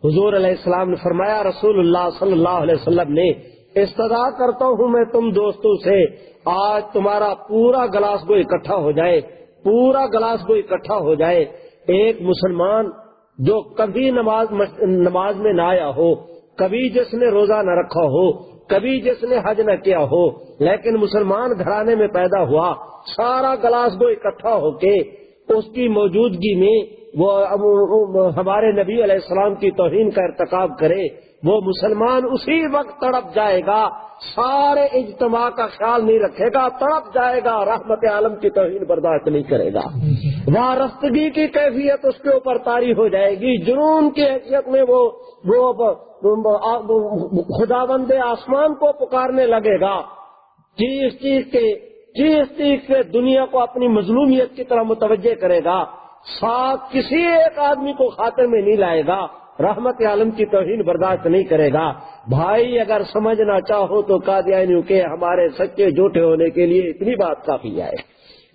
A: حضور علیہ السلام نے فرمایا، رسول اللہ صلی اللہ علیہ وسلم نے، استدا کرتا ہوں میں تم دوستوں سے، آج تمہارا پورا گلاس کو اکٹھا ہو جائے، پورا گلاس کو اکٹھا ہو جائے۔ ایک مسلمان جو کبھی نماز نماز میں نہ آیا ہو کبھی جس نے روزہ نہ رکھا ہو، کبھی جس نے حج نہ کیا ہو، لیکن مسلمان گھرانے میں پیدا ہوا، سارا گلاس کو اکٹھا ہو کے اس کی موجودگی میں وہ ہمارے نبی علیہ السلام کی توہین کا ارتکاب کرے وہ مسلمان اسی وقت تڑپ جائے گا، سارے اجتماع کا خیال نہیں رکھے گا، تڑپ جائے گا، رحمت عالم کی توہین برداشت نہیں کرے گا۔ وارستگی کی کیفیت اس کے اوپر تاری ہو جائے گی، جنون کی حیثیت میں وہ خدا بند آسمان کو پکارنے لگے گا۔ چیز چیز کے چیز چیز سے دنیا کو اپنی مظلومیت کی طرح متوجہ کرے گا، ساتھ کسی ایک آدمی کو خاطر میں نہیں لائے گا۔ رحمت عالم کی توہین برداشت نہیں کرے گا۔ بھائی، اگر سمجھنا چاہو تو قادیانیوں کے ہمارے سچے جھوٹے ہونے کے لیے اتنی بات کافی ہے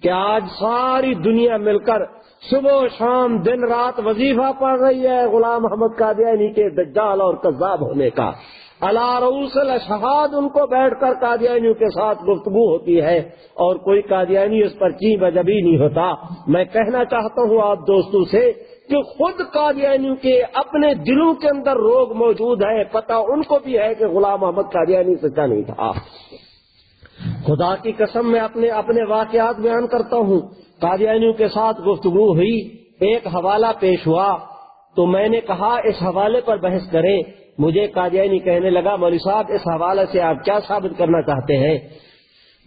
A: کہ آج ساری دنیا مل کر صبح و شام دن رات وظیفہ پڑھ رہی ہے غلام محمد قادیانی کے دجال اور کذاب ہونے کا۔ اللہ روس الشہاد ان کو بیٹھ کر قادیانیوں کے ساتھ گفتگو ہوتی ہے اور کوئی قادیانی اس پر چی بجبی نہیں ہوتا۔ میں کہنا چاہتا ہوں آپ دوستوں سے کہ خود قادیانیوں کے اپنے دلوں کے اندر روگ موجود ہے پتہ ان کو بھی ہے کہ غلام محمد قادیانی سچا نہیں تھا۔ خدا کی قسم میں اپنے اپنے واقعات بیان کرتا ہوں۔ قادیانیوں کے ساتھ گفتگو ہوئی، ایک حوالہ پیش ہوا۔ تو میں نے کہا، اس حوالے پر بحث کریں۔ مجھے قادیانی کہنے لگا، مولوی صاحب، اس حوالے سے آپ کیا ثابت کرنا چاہتے ہیں؟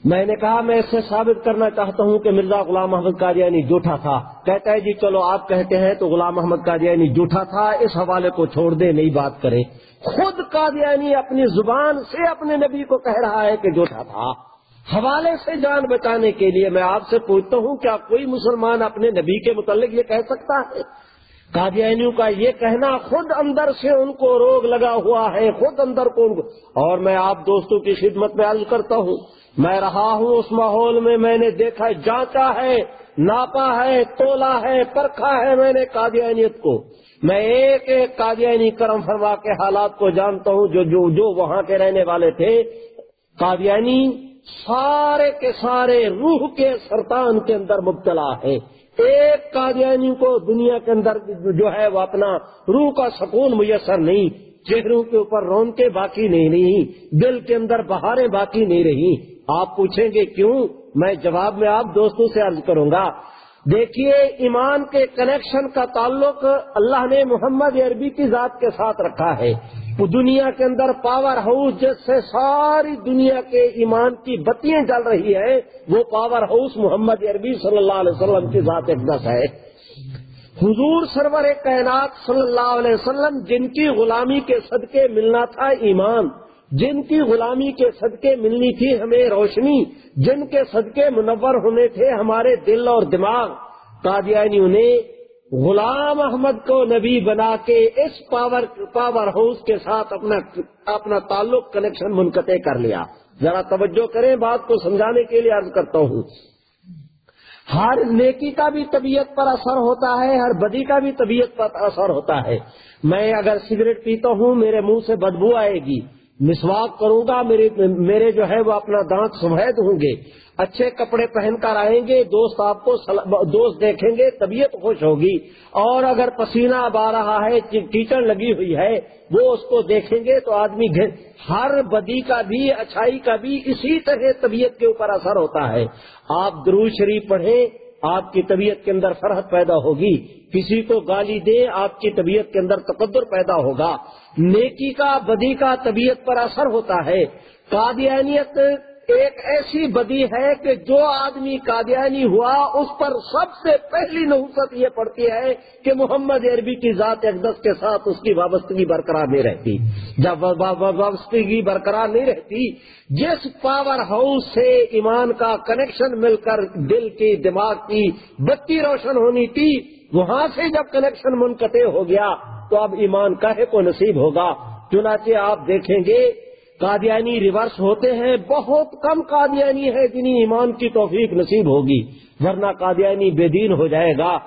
A: میں نے کہا میں اس سے ثابت کرنا چاہتا ہوں کہ مرزا غلام محمد قادیانی جھوٹا تھا۔ کہتا ہے جی چلو آپ کہتے ہیں تو غلام محمد قادیانی جھوٹا تھا، اس حوالے کو چھوڑ دے نہیں بات کریں۔ خود قادیانی اپنی زبان سے اپنے نبی کو کہہ رہا ہے کہ جھوٹا تھا۔ حوالے سے جان بچانے کے لیے میں آپ سے پوچھتا ہوں، کیا کوئی مسلمان اپنے نبی کے متعلق یہ کہہ سکتا ہے؟ قادیانیوں کا یہ کہنا خود اندر سے ان کو روگ لگا ہوا ہے، خود اندر کو۔ اور میں آپ دوستوں کی خدمت میں عرض کرتا ہوں میں رہا ہوں اس ماحول میں میں نے دیکھا جانچا ہے ناپا ہے تولا ہے پرکھا ہے میں نے قادیانیت کو۔ میں ایک ایک قادیانی کرم فرما کے حالات کو جانتا ہوں جو جو, جو وہاں کے رہنے والے تھے۔ قادیانی سارے کے سارے روح کے سرطان کے اندر مبتلا ہے۔ ایک قادیانی کو دنیا کے اندر جو ہے وہ اپنا روح کا سکون میسر نہیں چہروں کے اوپر رون کے باقی نہیں رہی دل کے اندر بہاریں باقی نہیں رہی۔ آپ پوچھیں گے کیوں؟ میں جواب میں آپ دوستوں سے عرض کروں گا۔ دیکھیے، ایمان کے کنیکشن کا تعلق اللہ نے محمد عربی کی ذات کے ساتھ رکھا ہے۔ دنیا کے اندر پاور ہاؤس جس سے ساری دنیا کے ایمان کی بتیاں جل رہی ہے وہ پاور ہاؤس محمد عربی صلی اللہ علیہ وسلم کی ذات اقدس ہے۔ حضور سرور کائنات صلی اللہ علیہ وسلم جن کی غلامی کے صدقے ملنا تھا ایمان جن کی غلامی کے صدقے ملنی تھی ہمیں روشنی، جن کے صدقے منور ہونے تھے ہمارے دل اور دماغ۔ قادیانیوں نے غلام احمد کو نبی بنا کے اس پاور پاور ہاؤس کے ساتھ اپنا اپنا تعلق کنیکشن منقطع کر لیا۔ ذرا توجہ کریں بات کو سمجھانے کے لیے عرض کرتا ہوں۔ ہر نیکی کا بھی طبیعت پر اثر ہوتا ہے، ہر بدی کا بھی طبیعت پر اثر ہوتا ہے۔ میں اگر سگریٹ پیتا ہوں، میرے منہ سے بدبو آئے گی۔ مسواک کروں گا، میرے میرے جو ہے وہ اپنا دانت سفید ہوں گے۔ اچھے کپڑے پہن کر آئیں گے، دوست آپ کو دوست دیکھیں گے، طبیعت خوش ہوگی۔ اور اگر پسینہ اب آ رہا ہے ٹیچر لگی ہوئی ہے، وہ اس کو دیکھیں گے تو آدمی ہر بدی کا بھی، اچھائی کا بھی اسی طرح طبیعت کے اوپر اثر ہوتا ہے۔ آپ درو شریف پڑھیں۔ آپ کی طبیعت کے اندر فرحت پیدا ہوگی، کسی کو گالی دے آپ کی طبیعت کے اندر تقدر پیدا ہوگا۔ نیکی کا، بدی کا طبیعت پر اثر ہوتا ہے۔ قادیانیت ایک ایسی بدی ہے کہ جو آدمی قادیانی ہوا، اس پر سب سے پہلی نحوست یہ پڑتی ہے کہ محمد عربی کی ذات اقدس کے ساتھ اس کی وابستگی برقرار نہیں رہتی۔ جب وابستگی برقرار نہیں رہتی، جس پاور ہاؤس سے ایمان کا کنیکشن مل کر دل کی، دماغ کی بتی روشن ہونی تھی، وہاں سے جب کنیکشن منقطع ہو گیا تو اب ایمان کاہے کو نصیب ہوگا۔ چنانچہ آپ دیکھیں گے قادیانی ریورس ہوتے ہیں، بہت کم قادیانی ہے جنہیں ایمان کی توفیق نصیب ہوگی۔ ورنہ قادیانی بے دین ہو جائے گا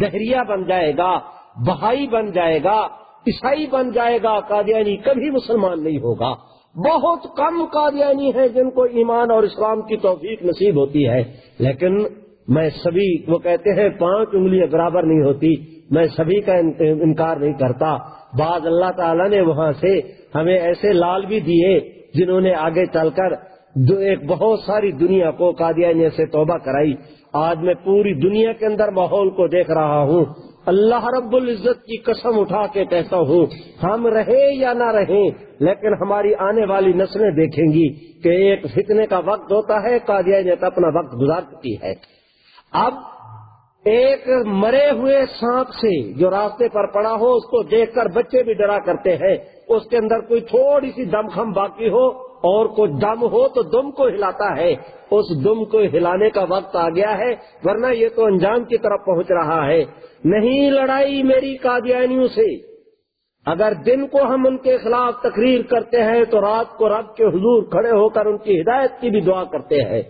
A: دہریا بن جائے گا بہائی بن جائے گا، عیسائی بن جائے گا، قادیانی کبھی مسلمان نہیں ہوگا۔ بہت کم قادیانی ہے جن کو ایمان اور اسلام کی توفیق نصیب ہوتی ہے۔ لیکن میں سبھی، وہ کہتے ہیں، پانچ انگلیاں برابر نہیں ہوتی۔ میں سبھی کا انکار نہیں کرتا۔ بعض اللہ تعالیٰ نے وہاں سے ہمیں ایسے لال بھی دیے جنہوں نے آگے چل کر جو ایک بہت ساری دنیا کو قادیانی سے توبہ کرائی۔ آج میں پوری دنیا کے اندر ماحول کو دیکھ رہا ہوں۔ اللہ رب العزت کی قسم اٹھا کے کہتا ہوں، ہم رہیں یا نہ رہیں، لیکن ہماری آنے والی نسلیں دیکھیں گی کہ ایک فتنے کا وقت ہوتا ہے، قادیانیت اپنا وقت گزار چکی ہے۔ اب ایک مرے ہوئے سانپ سے جو راستے پر پڑا ہو، اس کو دیکھ کر بچے بھی ڈرا کرتے ہیں۔ اس کے اندر کوئی تھوڑی سی دم خم باقی ہو اور کوئی دم ہو تو دم کو ہلاتا ہے۔ اس دم کو ہلانے کا وقت آ گیا ہے، ورنہ یہ تو انجام کی طرف پہنچ رہا ہے۔ نہیں لڑائی میری قادیانیوں سے۔ اگر دن کو ہم ان کے خلاف تقریر کرتے ہیں تو رات کو رب کے حضور کھڑے ہو کر ان کی ہدایت کی بھی دعا کرتے ہیں۔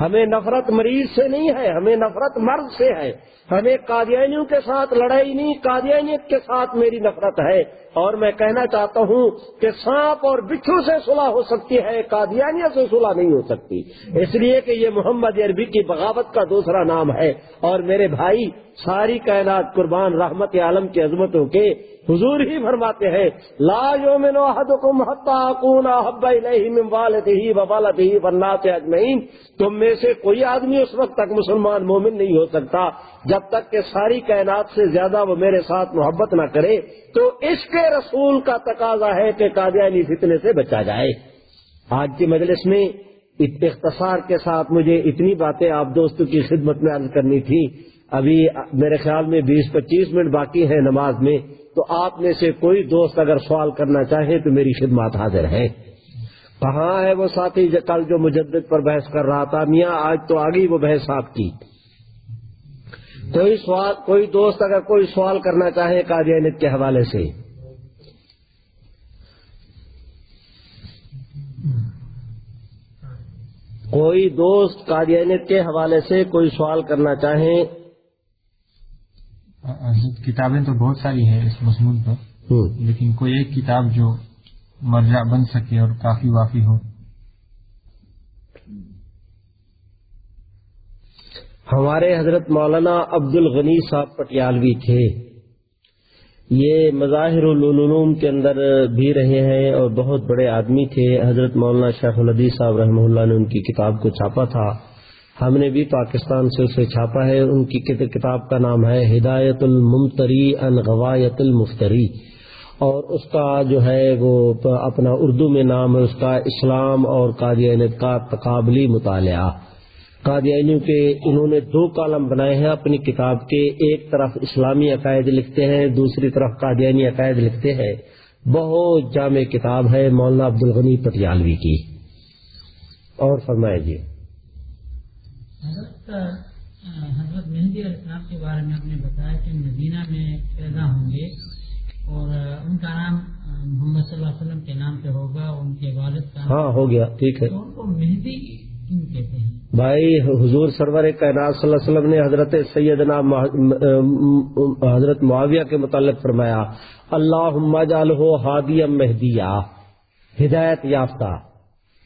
A: ہمیں نفرت مریض سے نہیں ہے ہمیں نفرت مرد سے ہے۔ ہمیں قادیانیوں کے ساتھ لڑائی نہیں، قادیانیت کے ساتھ میری نفرت ہے۔ اور میں کہنا چاہتا ہوں کہ سانپ اور بچھو سے صلح ہو سکتی ہے، قادیانیت سے صلح نہیں ہو سکتی۔ اس لیے کہ یہ محمد عربی کی بغاوت کا دوسرا نام ہے۔ اور میرے بھائی، ساری کائنات قربان رحمت عالم کی عظمتوں کے حضور ہی فرماتے ہیں، لا یومن احدکم حتی اکون احب الیہ من والدہ و والناس اجمعین۔ تم میں سے کوئی آدمی اس وقت تک مسلمان مومن نہیں ہو سکتا جب جب تک کہ ساری کائنات سے زیادہ وہ میرے ساتھ محبت نہ کرے، تو اس کے رسول کا تقاضا ہے کہ قادیانی فتنے سے بچا جائے۔ آج کی مجلس میں اختصار کے ساتھ مجھے اتنی باتیں آپ دوستوں کی خدمت میں عرض کرنی تھی۔ ابھی میرے خیال میں بیس پچیس منٹ باقی ہے نماز میں، تو آپ میں سے کوئی دوست اگر سوال کرنا چاہے تو میری خدمات حاضر ہے کہاں ہے وہ ساتھی کل جو مجدد پر بحث کر رہا تھا؟ میاں، آج تو آگئی وہ بحث آپ کی۔ کوئی سوال کوئی دوست اگر کوئی سوال کرنا چاہے قادیانت کے حوالے سے۔ کوئی دوست قادیانت کے حوالے سے کوئی سوال کرنا چاہیں
B: کتابیں تو بہت ساری ہیں اس مضمون پر لیکن کوئی ایک کتاب جو مرجع بن سکے اور کافی وافی ہو۔
A: ہمارے حضرت مولانا عبد الغنی صاحب پٹیالوی تھے۔ یہ مظاہر العلوم کے اندر بھی رہے ہیں اور بہت بڑے آدمی تھے۔ حضرت مولانا شیخ الدی صاحب رحمہ اللہ نے ان کی کتاب کو چھاپا تھا۔ ہم نے بھی پاکستان سے اسے چھاپا ہے۔ ان کی کتاب کا نام ہے ہدایت الممتری ان غوایت المفتری۔ اور اس کا جو ہے وہ اپنا اردو میں نام ہے، اس کا اسلام اور قادیانت کا تقابلی مطالعہ۔ قادیانیوں کے انہوں نے دو کالم بنائے ہیں اپنی کتاب کے ایک طرف اسلامی عقائد لکھتے ہیں دوسری طرف قادیانی عقائد لکھتے ہیں۔ بہت جامع کتاب ہے مولانا عبد الغنی پٹیالوی کی۔ اور فرمائے جی۔
C: حضرت حضرت مہندی علیہ السلام کے بارے میں آپ نے بتایا کہ مدینہ میں پیدا ہوں گے اور ان کا نام محمد صلی اللہ علیہ وسلم کے نام پہ ہوگا ان کے والد کا
A: ہاں ہو گیا ٹھیک ہے۔
C: ان کو مہندی کیوں کہتے ہیں؟
A: بھائی، حضور سرور کائنات صلی اللہ علیہ وسلم نے حضرت سیدنا حضرت معاویہ کے متعلق فرمایا اللہ جال ہو ہادی مہدیہ ہدایت یافتہ۔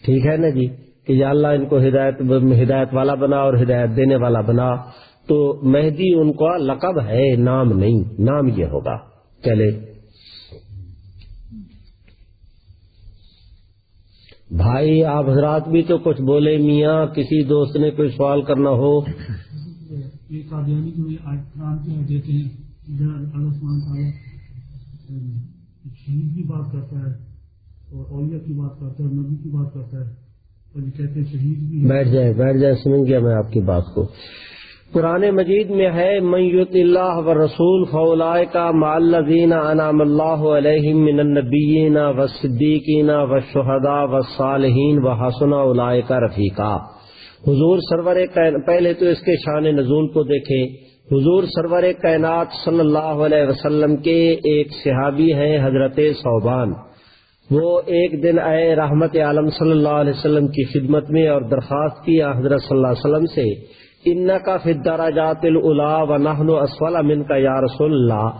A: ٹھیک ہے نا جی؟ کہ یا اللہ ان کو ہدایت ہدایت والا بنا اور ہدایت دینے والا بنا۔ تو مہدی ان کا لقب ہے، نام نہیں، نام یہ ہوگا۔ چلے۔ بھائی آپ حضرات بھی تو کچھ بولے میاں کسی دوست نے کوئی سوال کرنا ہو؟
D: شہید کی بات کرتا ہے اور اولیاء کی بات کرتا ہے نبی کی بات کرتا ہے
A: بیٹھ جائے بیٹھ جائے سمجھ گیا میں آپ کی بات کو۔ قرآن مجید میں ہے میت اللہ و رسول فولائے کا معلزین انعام اللہ علیہ من النبیین و صدیقین و شہدا و صالحین و حسن کا رفیقہ حضور سرور پہلے تو اس کے شان نزول کو دیکھیں۔ حضور سرور کائنات صلی اللہ علیہ وسلم کے ایک صحابی ہیں، حضرت صوبان۔ وہ ایک دن آئے رحمت عالم صلی اللہ علیہ وسلم کی خدمت میں اور درخواست کی حضرت صلی اللہ علیہ وسلم سے۔ ان کا فدارا جات الا و نہن اسفل امن کا یا رسول اللہ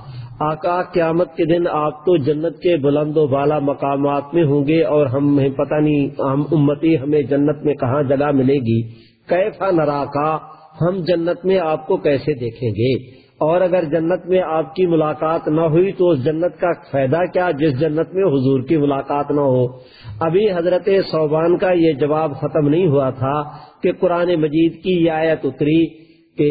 A: آقا قیامت کے دن آپ تو جنت کے بلند و بالا مقامات میں ہوں گے اور ہم پتہ نہیں، ہم امتی ہمیں جنت میں کہاں جگہ ملے گی؟ کیفا نرا کا ہم جنت میں آپ کو کیسے دیکھیں گے؟ اور اگر جنت میں آپ کی ملاقات نہ ہوئی تو اس جنت کا فائدہ کیا؟ جس جنت میں حضور کی ملاقات نہ ہو۔ ابھی حضرت صوبان کا یہ جواب ختم نہیں ہوا تھا۔ کہ قرآن مجید کی آیت اتری کہ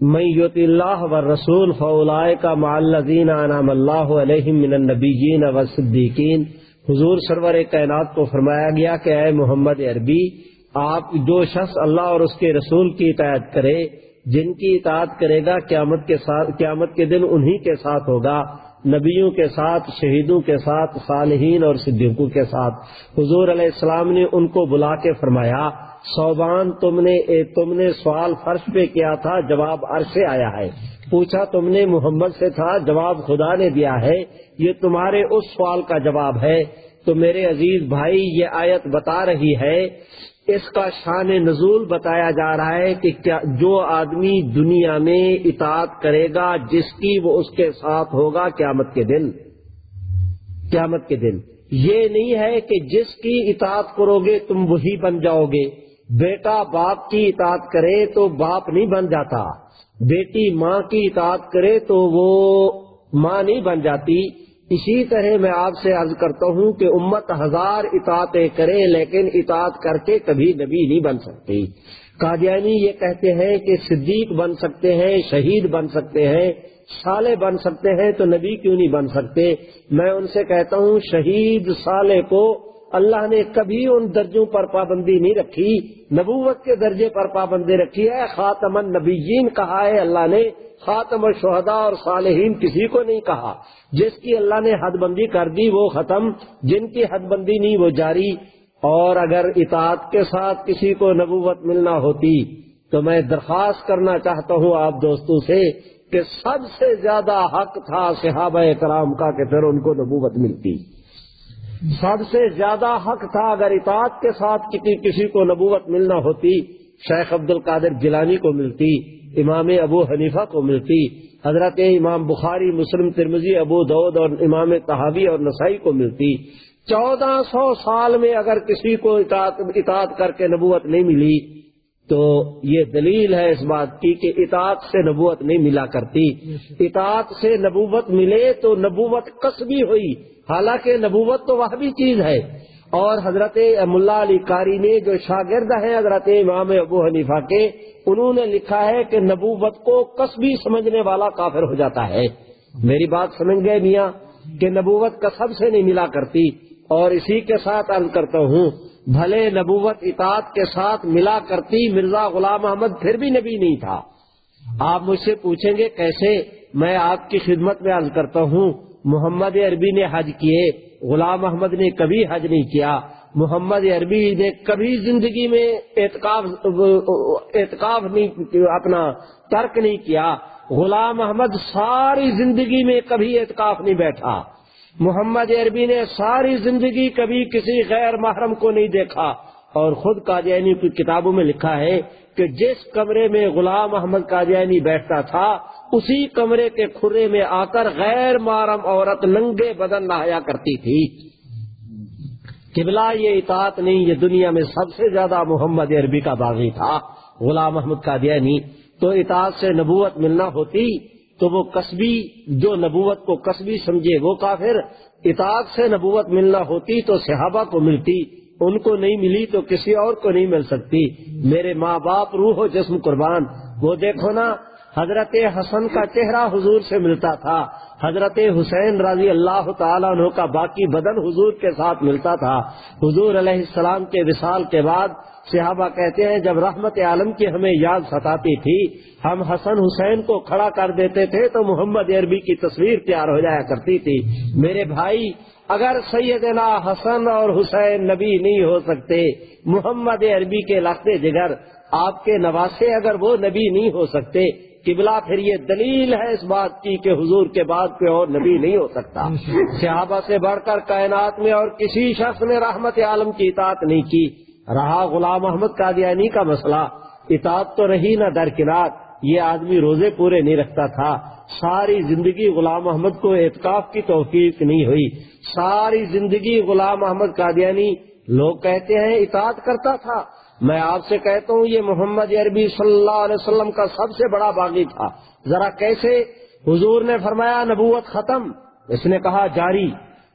A: میت اللہ و رسول فولائے کا معلزین انعام اللہ علیہ من النبیین و صدیقین حضور سرور کائنات کو فرمایا گیا کہ اے محمد عربی، آپ جو شخص اللہ اور اس کے رسول کی اطاعت کرے، جن کی اطاعت کرے گا، قیامت کے ساتھ، قیامت کے دن انہی کے ساتھ ہوگا، نبیوں کے ساتھ، شہیدوں کے ساتھ، صالحین اور صدیقوں کے ساتھ۔ حضور علیہ السلام نے ان کو بلا کے فرمایا صوبان تم نے تم نے سوال فرش پہ کیا تھا، جواب عرش سے آیا ہے۔ پوچھا تم نے محمد سے تھا، جواب خدا نے دیا ہے۔ یہ تمہارے اس سوال کا جواب ہے۔ تو میرے عزیز بھائی، یہ آیت بتا رہی ہے۔ اس کا شان نزول بتایا جا رہا ہے کہ کیا جو آدمی دنیا میں اطاعت کرے گا، جس کی وہ اس کے ساتھ ہوگا، قیامت کے دن۔ قیامت کے دن۔ یہ نہیں ہے کہ جس کی اطاعت کرو گے، تم وہی بن جاؤ گے۔ بیٹا باپ کی اطاعت کرے تو باپ نہیں بن جاتا۔ بیٹی ماں کی اطاعت کرے تو وہ ماں نہیں بن جاتی۔ اسی طرح میں آپ سے عرض کرتا ہوں کہ امت ہزار اطاعتیں کرے لیکن اطاعت کر کے کبھی نبی نہیں بن سکتی۔ قادیانی یہ کہتے ہیں کہ صدیق بن سکتے ہیں، شہید بن سکتے ہیں سالے بن سکتے ہیں تو نبی کیوں نہیں بن سکتے؟ میں ان سے کہتا ہوں شہید سالے کو اللہ نے کبھی ان درجوں پر پابندی نہیں رکھی، نبوت کے درجے پر پابندی رکھی ہے۔ خاتم النبیین کہا ہے اللہ نے، خاتم الشہداء اور صالحین کسی کو نہیں کہا۔ جس کی اللہ نے حد بندی کر دی وہ ختم، جن کی حد بندی نہیں وہ جاری۔ اور اگر اطاعت کے ساتھ کسی کو نبوت ملنا ہوتی تو میں درخواست کرنا چاہتا ہوں آپ دوستوں سے کہ سب سے زیادہ حق تھا صحابہ کرام کا کہ پھر ان کو نبوت ملتی۔ سب سے زیادہ حق تھا اگر اطاعت کے ساتھ کسی کسی کو نبوت ملنا ہوتی، شیخ عبد القادر جیلانی کو ملتی، امام ابو حنیفہ کو ملتی، حضرت امام بخاری، مسلم ترمزی ابو دعود اور امام تحابی اور نسائی کو ملتی۔ چودہ سو سال میں اگر کسی کو اطاعت اطاعت کر کے نبوت نہیں ملی تو یہ دلیل ہے اس بات کی کہ اطاعت سے نبوت نہیں ملا کرتی۔ اطاعت سے نبوت ملے تو نبوت کسبی ہوئی۔ حالانکہ نبوت تو وہ بھی چیز ہے۔ اور حضرت ملا علی کاری نے جو شاگرد ہیں حضرت امام ابو حنیفہ کے، انہوں نے لکھا ہے کہ نبوت کو کسبی سمجھنے والا کافر ہو جاتا ہے۔ میری بات سمجھ گئے میاں کہ نبوت کسب سے نہیں ملا کرتی۔ اور اسی کے ساتھ عرض کرتا ہوں بھلے نبوت اطاعت کے ساتھ ملا کرتی مرزا غلام احمد پھر بھی نبی نہیں تھا۔ آپ مجھ سے پوچھیں گے کیسے میں آپ کی خدمت میں عرض کرتا ہوں، محمد عربی نے حج کیے، غلام احمد نے کبھی حج نہیں کیا۔ محمد عربی نے کبھی زندگی میں اعتکاف اعتکاف نہیں اپنا ترک نہیں کیا۔ غلام احمد ساری زندگی میں کبھی اعتکاف نہیں بیٹھا۔ محمد عربی نے ساری زندگی کبھی کسی غیر محرم کو نہیں دیکھا اور خود قادیانی کی کتابوں میں لکھا ہے کہ جس کمرے میں غلام احمد قادیانی بیٹھتا تھا، اسی کمرے کے کھرے میں آ کر غیر محرم عورت ننگے بدن نہایا کرتی تھی۔ قبلہ یہ اطاعت نہیں، یہ دنیا میں سب سے زیادہ محمد عربی کا باغی تھا۔ غلام محمد قادیانی تو اطاعت سے نبوت ملنا ہوتی تو وہ قصبی جو نبوت کو قصبی سمجھے وہ کافر، اطاعت سے نبوت ملنا ہوتی تو صحابہ کو ملتی، ان کو نہیں ملی تو کسی اور کو نہیں مل سکتی۔ میرے ماں باپ روح و جسم قربان۔ وہ دیکھو نا، حضرت حسن کا چہرہ حضور سے ملتا تھا۔ حضرت حسین رضی اللہ تعالیٰ عنہ کا باقی بدن حضور کے ساتھ ملتا تھا۔ حضور علیہ السلام کے وصال کے بعد صحابہ کہتے ہیں جب رحمت عالم کی ہمیں یاد ستاتی تھی ہم حسن حسین کو کھڑا کر دیتے تھے تو محمد عربی کی تصویر تیار ہو جایا کرتی تھی۔ میرے بھائی اگر سیدنا حسن اور حسین نبی نہیں ہو سکتے محمد عربی کے لختے جگر آپ کے نواسے اگر وہ نبی نہیں ہو سکتے قبلہ پھر یہ دلیل ہے اس بات کی کہ حضور کے بعد کوئی اور نبی نہیں ہو سکتا۔ صحابہ سے بڑھ کر کائنات میں اور کسی شخص نے رحمت عالم کی اطاعت نہیں کی۔ رہا غلام احمد قادیانی کا مسئلہ۔ اطاعت تو رہی نہ درکنار یہ آدمی روزے پورے نہیں رکھتا تھا۔ ساری زندگی غلام احمد کو اعتکاف کی توفیق نہیں ہوئی۔ ساری زندگی غلام احمد قادیانی لوگ کہتے ہیں اطاعت کرتا تھا۔ میں آپ سے کہتا ہوں، یہ محمد عربی صلی اللہ علیہ وسلم کا سب سے بڑا باغی تھا۔ ذرا کیسے؟ حضور نے فرمایا، نبوت ختم۔ اس نے کہا، جاری۔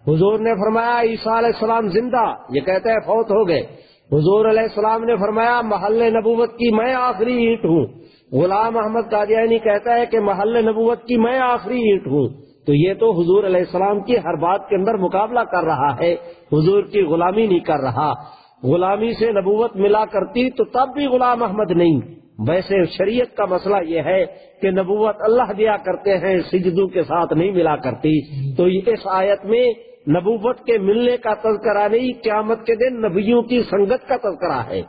A: حضور نے فرمایا، عیسیٰ علیہ السلام زندہ۔ یہ کہتے ہیں، فوت ہو گئے۔ حضور علیہ السلام نے فرمایا، محل نبوت کی میں آخری اینٹ ہوں۔ غلام احمد قادیانی کہتا ہے کہ محل نبوت کی میں آخری اینٹ ہوں۔ تو یہ تو حضور علیہ السلام کی ہر بات کے اندر مقابلہ کر رہا ہے۔ حضور کی غلامی نہیں کر رہا۔ غلامی سے نبوت ملا کرتی تو تب بھی غلام احمد نہیں۔ ویسے شریعت کا مسئلہ یہ ہے کہ نبوت اللہ دیا کرتے ہیں سجدو کے ساتھ نہیں ملا کرتی۔ تو اس آیت میں نبوت کے ملنے کا تذکرہ نہیں، قیامت کے دن نبیوں کی سنگت کا تذکرہ ہے۔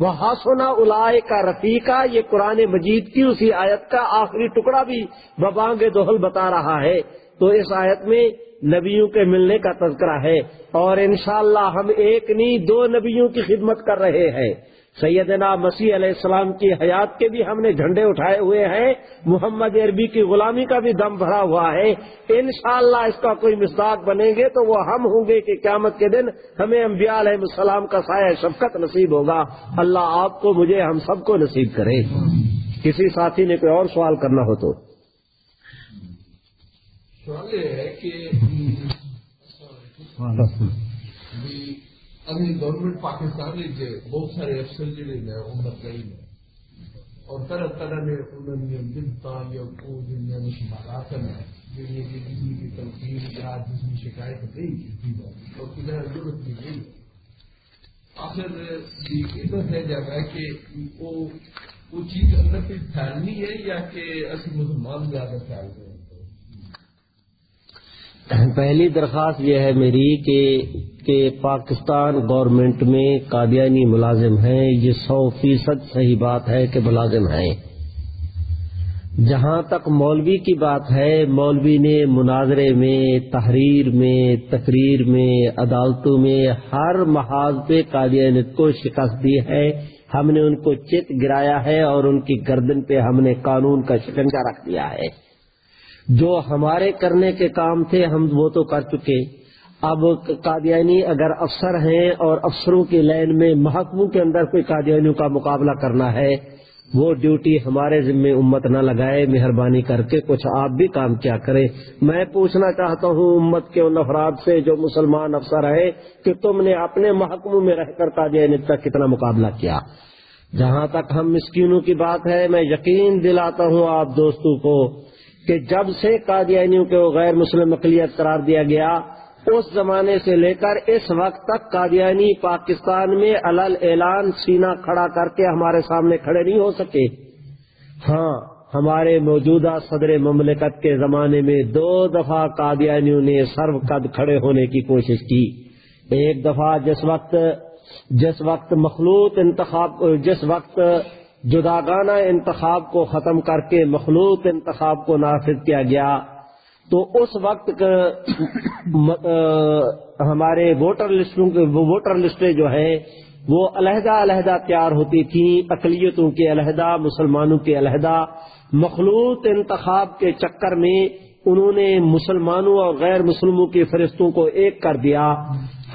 A: وہ ہاسونا الائے کا رفیقہ، یہ قرآن مجید کی اسی آیت کا آخری ٹکڑا بھی ببانگ دوہل بتا رہا ہے۔ تو اس آیت میں نبیوں کے ملنے کا تذکرہ ہے۔ اور انشاءاللہ ہم ایک نہیں، دو نبیوں کی خدمت کر رہے ہیں۔ سیدنا مسیح علیہ السلام کی حیات کے بھی ہم نے جھنڈے اٹھائے ہوئے ہیں محمد عربی کی غلامی کا بھی دم بھرا ہوا ہے۔ انشاءاللہ اس کا کوئی مزاق بنیں گے تو وہ ہم ہوں گے کہ قیامت کے دن ہمیں انبیاء علیہ السلام کا سایہ شفقت نصیب ہوگا۔ اللہ آپ کو مجھے ہم سب کو نصیب کرے۔ کسی ساتھی نے کوئی اور سوال کرنا ہو تو؟
E: سوال یہ ہے کہ ابھی گورنمنٹ پاکستان کے بہت سارے افسر جڑے نے عمر گئی نے اور طرح طرح نے انہوں نے بنتا یا کو دنیا میں شمارات ہیں جنہیں کی جسم کی تنقید یا جسم شکایت نہیں اور کدھر ضرورت بھی نہیں آخر ادھر ہے جگہ کہ وہ چیز اندر سے پھیلنی ہے یا کہ اسی مسلمان زیادہ پھیل رہے ہیں
A: پہلی درخواست یہ ہے میری کہ کہ پاکستان گورنمنٹ میں قادیانی ملازم ہیں، یہ سو فیصد صحیح بات ہے کہ ملازم ہیں۔ جہاں تک مولوی کی بات ہے، مولوی نے مناظرے میں، تحریر میں، تقریر میں، عدالتوں میں ہر محاذ پہ قادیانیت کو شکست دی ہے۔ ہم نے ان کو چت گرایا ہے اور ان کی گردن پہ ہم نے قانون کا شکنجا رکھ دیا ہے۔ جو ہمارے کرنے کے کام تھے، ہم وہ تو کر چکے۔ اب قادیانی اگر افسر ہیں اور افسروں کی لائن میں محکموں کے اندر کوئی قادیانیوں کا مقابلہ کرنا ہے، وہ ڈیوٹی ہمارے ذمے امت نہ لگائے، مہربانی کر کے کچھ آپ بھی کام کیا کرے میں پوچھنا چاہتا ہوں امت کے ان افراد سے جو مسلمان افسر ہے کہ تم نے اپنے محکموں میں رہ کر قادیانیت کا کتنا مقابلہ کیا؟ جہاں تک ہم مسکینوں کی بات ہے، میں یقین دلاتا ہوں آپ دوستوں کو کہ جب سے قادیانیوں کے غیر مسلم اقلیت قرار دیا گیا، اس زمانے سے لے کر اس وقت تک قادیانی پاکستان میں الل اعلان سینا کھڑا کر کے ہمارے سامنے کھڑے نہیں ہو سکے۔ ہاں ہمارے موجودہ صدر مملکت کے زمانے میں دو دفعہ قادیانیوں نے سرو قد کھڑے ہونے کی کوشش کی۔ ایک دفعہ جس وقت جس وقت مخلوط انتخاب، جس وقت جداگانہ انتخاب کو ختم کر کے مخلوط انتخاب کو نافذ کیا گیا تو اس وقت ہمارے ووٹر لسٹوں ووٹر لسٹیں جو ہے وہ علیحدہ علیحدہ تیار ہوتی تھیں، اقلیتوں کے علیحدہ، مسلمانوں کے علیحدہ۔ مخلوط انتخاب کے چکر میں انہوں نے مسلمانوں اور غیر مسلموں کے فرشتوں کو ایک کر دیا۔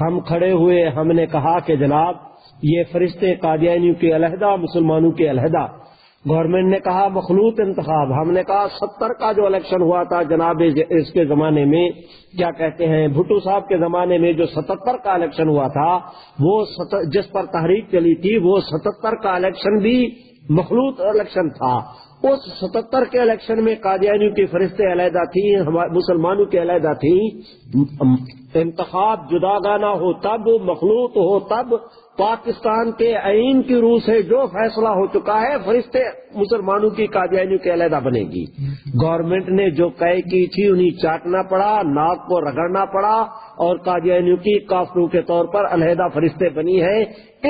A: ہم کھڑے ہوئے، ہم نے کہا کہ جناب یہ فرشتے قادیانیوں کے علیحدہ، مسلمانوں کے علیحدہ۔ گورنمنٹ نے کہا، مخلوط انتخاب۔ ہم نے کہا، ستر کا جو الیکشن ہوا تھا جناب، اس کے زمانے میں، کیا کہتے ہیں، بھٹو صاحب کے زمانے میں جو ستہتر کا الیکشن ہوا تھا، وہ جس پر تحریک چلی تھی، وہ ستہتر کا الیکشن بھی مخلوط الیکشن تھا۔ اس ستہتر کے الیکشن میں قادیانیوں کی فرشتے علیحدہ تھی مسلمانوں کی علیحدہ تھی۔ انتخاب جدا گانا ہو تب، مخلوط ہو تب پاکستان کے آئین کی روح سے جو فیصلہ ہو چکا ہے، فرشتے مسلمانوں کی قادیانیوں کے علیحدہ بنے گی۔ گورنمنٹ نے جو قے کی تھی، انہیں چاٹنا پڑا، ناک کو رگڑنا پڑا اور قادیانیوں کی کافروں کے طور پر علیحدہ فرشتے بنی ہے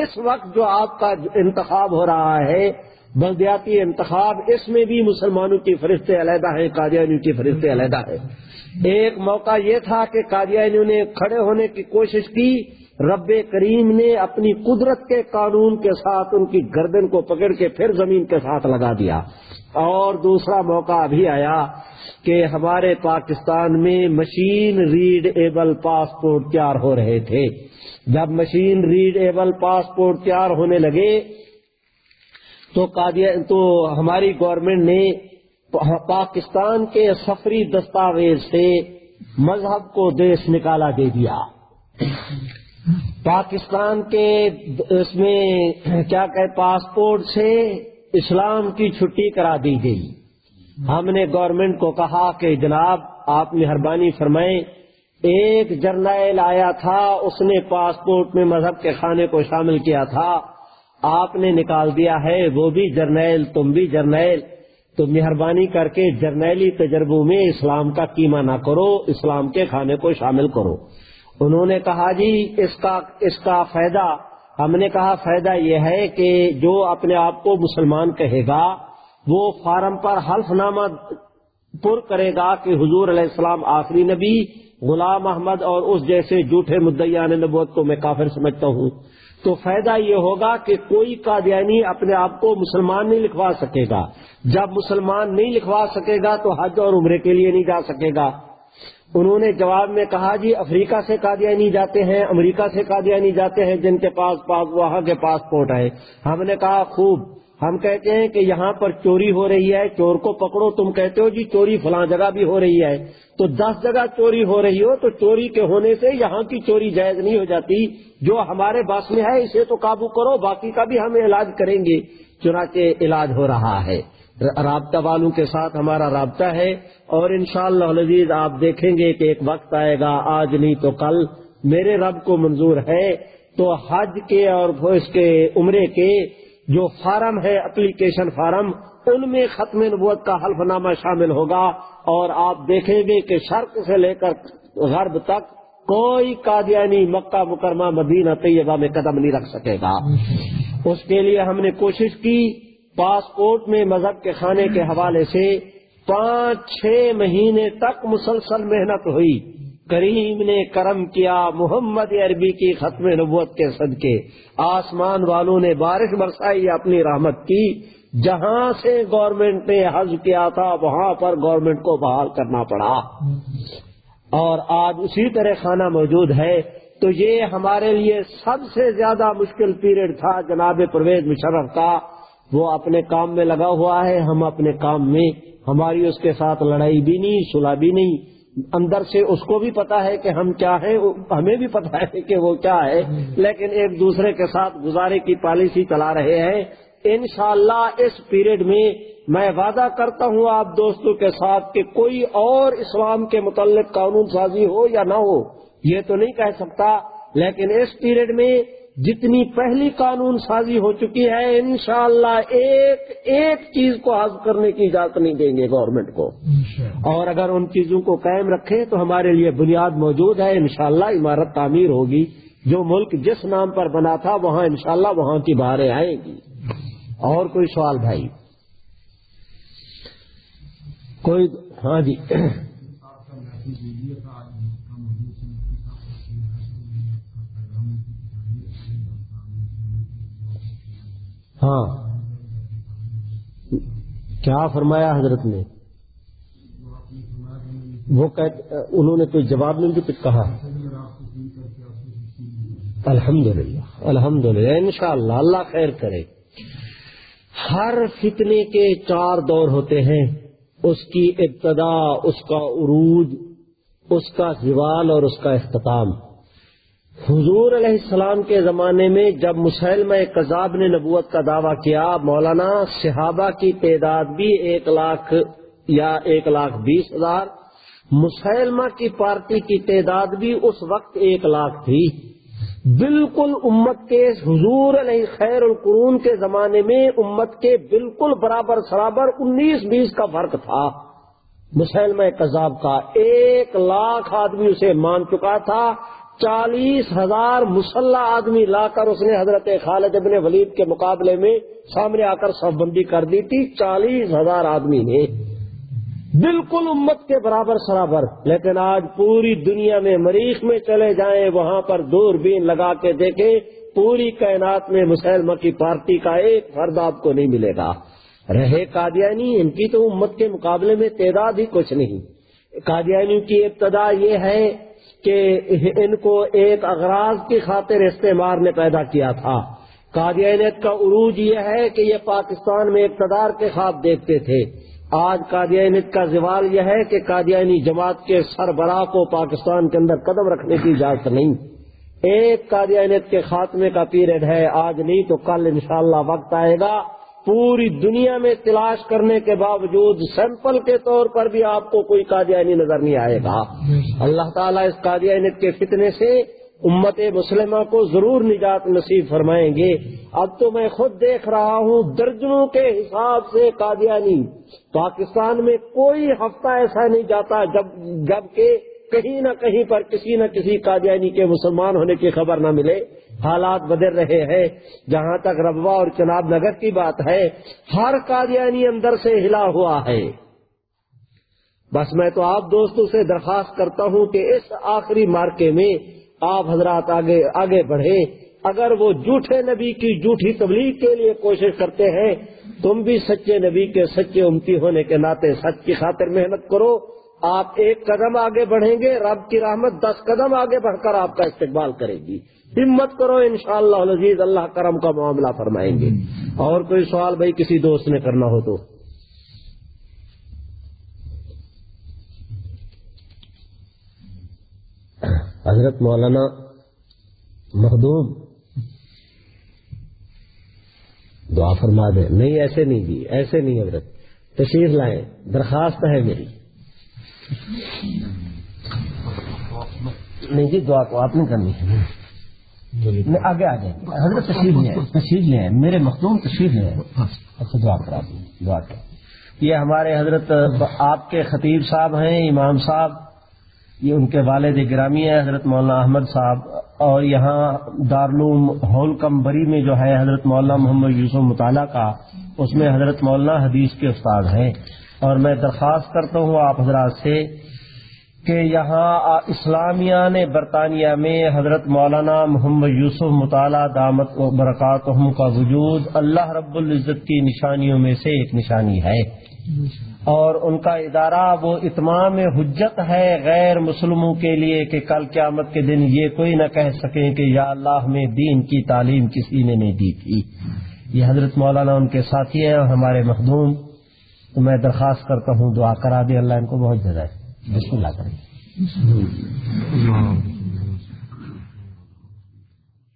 A: اس وقت جو آپ کا انتخاب ہو رہا ہے، بلدیاتی انتخاب، اس میں بھی مسلمانوں کی فرشتے علیحدہ ہیں، قادیانیوں کی فرشتے علیحدہ ہے ایک موقع یہ تھا کہ قادیانیوں نے کھڑے ہونے کی کوشش کی رب کریم نے اپنی قدرت کے قانون کے ساتھ ان کی گردن کو پکڑ کے پھر زمین کے ساتھ لگا دیا۔ اور دوسرا موقع ابھی آیا کہ ہمارے پاکستان میں مشین ریڈ ایبل پاسپورٹ تیار ہو رہے تھے۔ جب مشین ریڈ ایبل پاسپورٹ تیار ہونے لگے تو تو ہماری گورنمنٹ نے پاکستان کے سفری دستاویز سے مذہب کو دیش نکالا دے دیا۔ پاکستان کے اس میں کیا کہ پاسپورٹ سے اسلام کی چھٹی کرا دی گئی۔ ہم نے گورنمنٹ کو کہا کہ جناب، آپ مہربانی فرمائیں، ایک جرنیل آیا تھا، اس نے پاسپورٹ میں مذہب کے کھانے کو شامل کیا تھا۔ آپ نے نکال دیا ہے، وہ بھی جرنیل، تم بھی جرنیل۔ تو مہربانی کر کے جرنیلی تجربوں میں اسلام کا قیمہ نہ کرو، اسلام کے کھانے کو شامل کرو۔ انہوں نے کہا جی اس کا اس کا فائدہ، ہم نے کہا فائدہ یہ ہے کہ جو اپنے آپ کو مسلمان کہے گا، وہ فارم پر حلف نامہ پر کرے گا کہ حضور علیہ السلام آخری نبی غلام احمد اور اس جیسے جھوٹے مدعیان نبوت کو میں کافر سمجھتا ہوں۔ تو فائدہ یہ ہوگا کہ کوئی قادیانی اپنے آپ کو مسلمان نہیں لکھوا سکے گا۔ جب مسلمان نہیں لکھوا سکے گا تو حج اور عمرے کے لیے نہیں جا سکے گا۔ انہوں نے جواب میں کہا جی افریقہ سے قادیانی جاتے ہیں، امریکہ سے قادیانی جاتے ہیں، جن کے پاس پاس وہاں کے پاسپورٹ ہے ہم نے کہا، خوب، ہم کہتے ہیں کہ یہاں پر چوری ہو رہی ہے، چور کو پکڑو۔ تم کہتے ہو جی چوری فلاں جگہ بھی ہو رہی ہے۔ تو دس جگہ چوری ہو رہی ہو، تو چوری کے ہونے سے یہاں کی چوری جائز نہیں ہو جاتی۔ جو ہمارے باس میں ہے، اسے تو قابو کرو، باقی کا بھی ہم علاج کریں گے۔ چنانچہ علاج ہو رہا ہے۔ رابطہ والوں کے ساتھ ہمارا رابطہ ہے اور انشاءاللہ شاء آپ دیکھیں گے کہ ایک وقت آئے گا، آج نہیں تو کل۔ میرے رب کو منظور ہے تو حج کے اور اس کے عمرے کے جو فارم ہے، اپلیکیشن فارم، ان میں ختم نبوت کا حلف نامہ شامل ہوگا۔ اور آپ دیکھیں گے کہ شرق سے لے کر غرب تک کوئی قادیانی یعنی مکہ، مکرمہ، مدینہ، طیبہ میں قدم نہیں رکھ سکے گا۔ اس کے لیے ہم نے کوشش کی پاسپورٹ میں مذہب کے خانے کے حوالے سے پانچ چھ مہینے تک مسلسل محنت ہوئی۔ کریم نے کرم کیا محمد عربی کی ختم نبوت کے صدقے۔ آسمان والوں نے بارش برسائی اپنی رحمت کی۔ جہاں سے گورنمنٹ نے حج کیا تھا، وہاں پر گورنمنٹ کو بحال کرنا پڑا۔ اور آج اسی طرح خانہ موجود ہے۔ تو یہ ہمارے لیے سب سے زیادہ مشکل پیریڈ تھا جناب پرویز مشرف کا۔ وہ اپنے کام میں لگا ہوا ہے، ہم اپنے کام میں ہماری اس کے ساتھ لڑائی بھی نہیں سلا بھی نہیں۔ اندر سے اس کو بھی پتا ہے کہ ہم کیا ہیں، ہمیں بھی پتا ہے کہ وہ کیا ہے۔ لیکن ایک دوسرے کے ساتھ گزارے کی پالیسی چلا رہے ہیں۔ انشاءاللہ اس پیریڈ میں میں وعدہ کرتا ہوں آپ دوستوں کے ساتھ کہ کوئی اور اسلام کے متعلق قانون سازی ہو یا نہ ہو، یہ تو نہیں کہہ سکتا۔ لیکن اس پیریڈ میں جتنی پہلی قانون سازی ہو چکی ہے انشاءاللہ ایک ایک چیز کو حاضر کرنے کی اجازت نہیں دیں گے گورنمنٹ کو۔ اور اگر ان چیزوں کو قائم رکھے تو ہمارے لیے بنیاد موجود ہے انشاءاللہ عمارت تعمیر ہوگی۔ جو ملک جس نام پر بنا تھا وہاں انشاءاللہ وہاں کی بہاریں آئیں گی۔ اور کوئی سوال بھائی؟ کوئی ہاں جی۔ ہاں۔ کیا فرمایا حضرت نے؟ وہ انہوں نے کوئی جواب نہیں کچھ کہا الحمد للہ الحمد للہ یعنی ان شاء اللہ اللہ خیر کرے۔ ہر فتنے کے چار دور ہوتے ہیں۔ اس کی ابتدا، اس کا عروج، اس کا زوال اور اس کا اختتام۔ حضور علیہ السلام کے زمانے میں جب مسلمہ کذاب نے نبوت کا دعویٰ کیا، مولانا صحابہ کی تعداد بھی ایک لاکھ یا ایک لاکھ بیس ہزار مسلمہ کی پارٹی کی تعداد بھی اس وقت ایک لاکھ تھی۔ بالکل امت کے حضور علیہ خیر القرون کے زمانے میں امت کے بالکل برابر سرابر انیس بیس کا فرق تھا۔ مسلمہ کذاب کا ایک لاکھ آدمی اسے مان چکا تھا۔ چالیس ہزار مسلح آدمی لا کر اس نے حضرت خالد ابن ولید کے مقابلے میں سامنے آ کر سب بندی کر دی تھی۔ چالیس ہزار آدمی نے۔ بالکل امت کے برابر سرابر۔ لیکن آج پوری دنیا میں مریخ میں چلے جائیں، وہاں پر دور بین لگا کے دیکھیں، پوری کائنات میں مسلمہ کی پارٹی کا ایک فرد آپ کو نہیں ملے گا۔ رہے قادیانی، ان کی تو امت کے مقابلے میں تعداد ہی کچھ نہیں۔ قادیانی کی ابتدا یہ ہے کہ ان کو ایک اغراض کی خاطر استعمار نے پیدا کیا تھا۔ قادیانیت کا عروج یہ ہے کہ یہ پاکستان میں اقتدار کے خواب دیکھتے تھے۔ آج قادیانیت کا زوال یہ ہے کہ قادیانی جماعت کے سربراہ کو پاکستان کے اندر قدم رکھنے کی اجازت نہیں۔ ایک قادیانیت کے خاتمے کا پیریڈ ہے، آج نہیں تو کل انشاءاللہ وقت آئے گا۔ پوری دنیا میں تلاش کرنے کے باوجود سیمپل کے طور پر بھی آپ کو کوئی قادیانی نظر نہیں آئے گا۔ اللہ تعالیٰ اس قادیانیت کے فتنے سے امت مسلمہ کو ضرور نجات نصیب فرمائیں گے۔ اب تو میں خود دیکھ رہا ہوں درجنوں کے حساب سے قادیانی پاکستان میں کوئی ہفتہ ایسا نہیں جاتا جب جبکہ کہیں نہ کہیں پر کسی نہ کسی قادیانی کے مسلمان ہونے کی خبر نہ ملے۔ حالات بدل رہے ہیں۔ جہاں تک ربوا اور چناب نگر کی بات ہے، ہر قادیانی اندر سے ہلا ہوا ہے۔ بس میں تو آپ دوستوں سے درخواست کرتا ہوں کہ اس آخری مارکے میں آپ حضرات آگے آگے بڑھے اگر وہ جھوٹے نبی کی جھوٹی تبلیغ کے لیے کوشش کرتے ہیں، تم بھی سچے نبی کے سچے امتی ہونے کے ناطے سچ کی خاطر محنت کرو۔ آپ ایک قدم آگے بڑھیں گے، رب کی رحمت دس قدم آگے بڑھ کر آپ کا استقبال کرے گی۔ ہمت کرو انشاءاللہ شاء اللہ اللہ کرم کا معاملہ فرمائیں گے۔ اور کوئی سوال بھائی کسی دوست نے کرنا ہو تو؟ حضرت مولانا مخدوم۔ دعا فرما دے نہیں ایسے نہیں جی ایسے نہیں حضرت۔ تشریف لائیں۔ درخواست ہے میری۔ نہیں جی دعا کو آپ نے کرنی ہے۔ آگے آ جائیں حضرت تشریف لیں تشریف لیں میرے مخدوم تشریف لیں اچھا دعا کرا دیں دعا کر یہ ہمارے حضرت آپ کے خطیب صاحب ہیں، امام صاحب۔ یہ ان کے والد گرامی ہیں، حضرت مولانا احمد صاحب۔ اور یہاں دارالعلوم ہول کمبری میں جو ہے، حضرت مولانا محمد یوسف مطالعہ کا، اس میں حضرت مولانا حدیث کے استاد ہیں۔ اور میں درخواست کرتا ہوں آپ حضرات سے کہ یہاں اسلامیہ نے برطانیہ میں حضرت مولانا محمد یوسف مطالعہ دامت و برکات کا وجود اللہ رب العزت کی نشانیوں میں سے ایک نشانی ہے۔ اور ان کا ادارہ وہ اتمام حجت ہے غیر مسلموں کے لیے کہ کل قیامت کے دن یہ کوئی نہ کہہ سکیں کہ یا اللہ میں دین کی تعلیم کسی نے نہیں دی تھی۔ یہ حضرت مولانا ان کے ساتھی ہیں اور ہمارے مخدوم تو میں درخواست کرتا ہوں دعا کرا دے اللہ ان کو بہت زیادہ ہے بسم اللہ کریں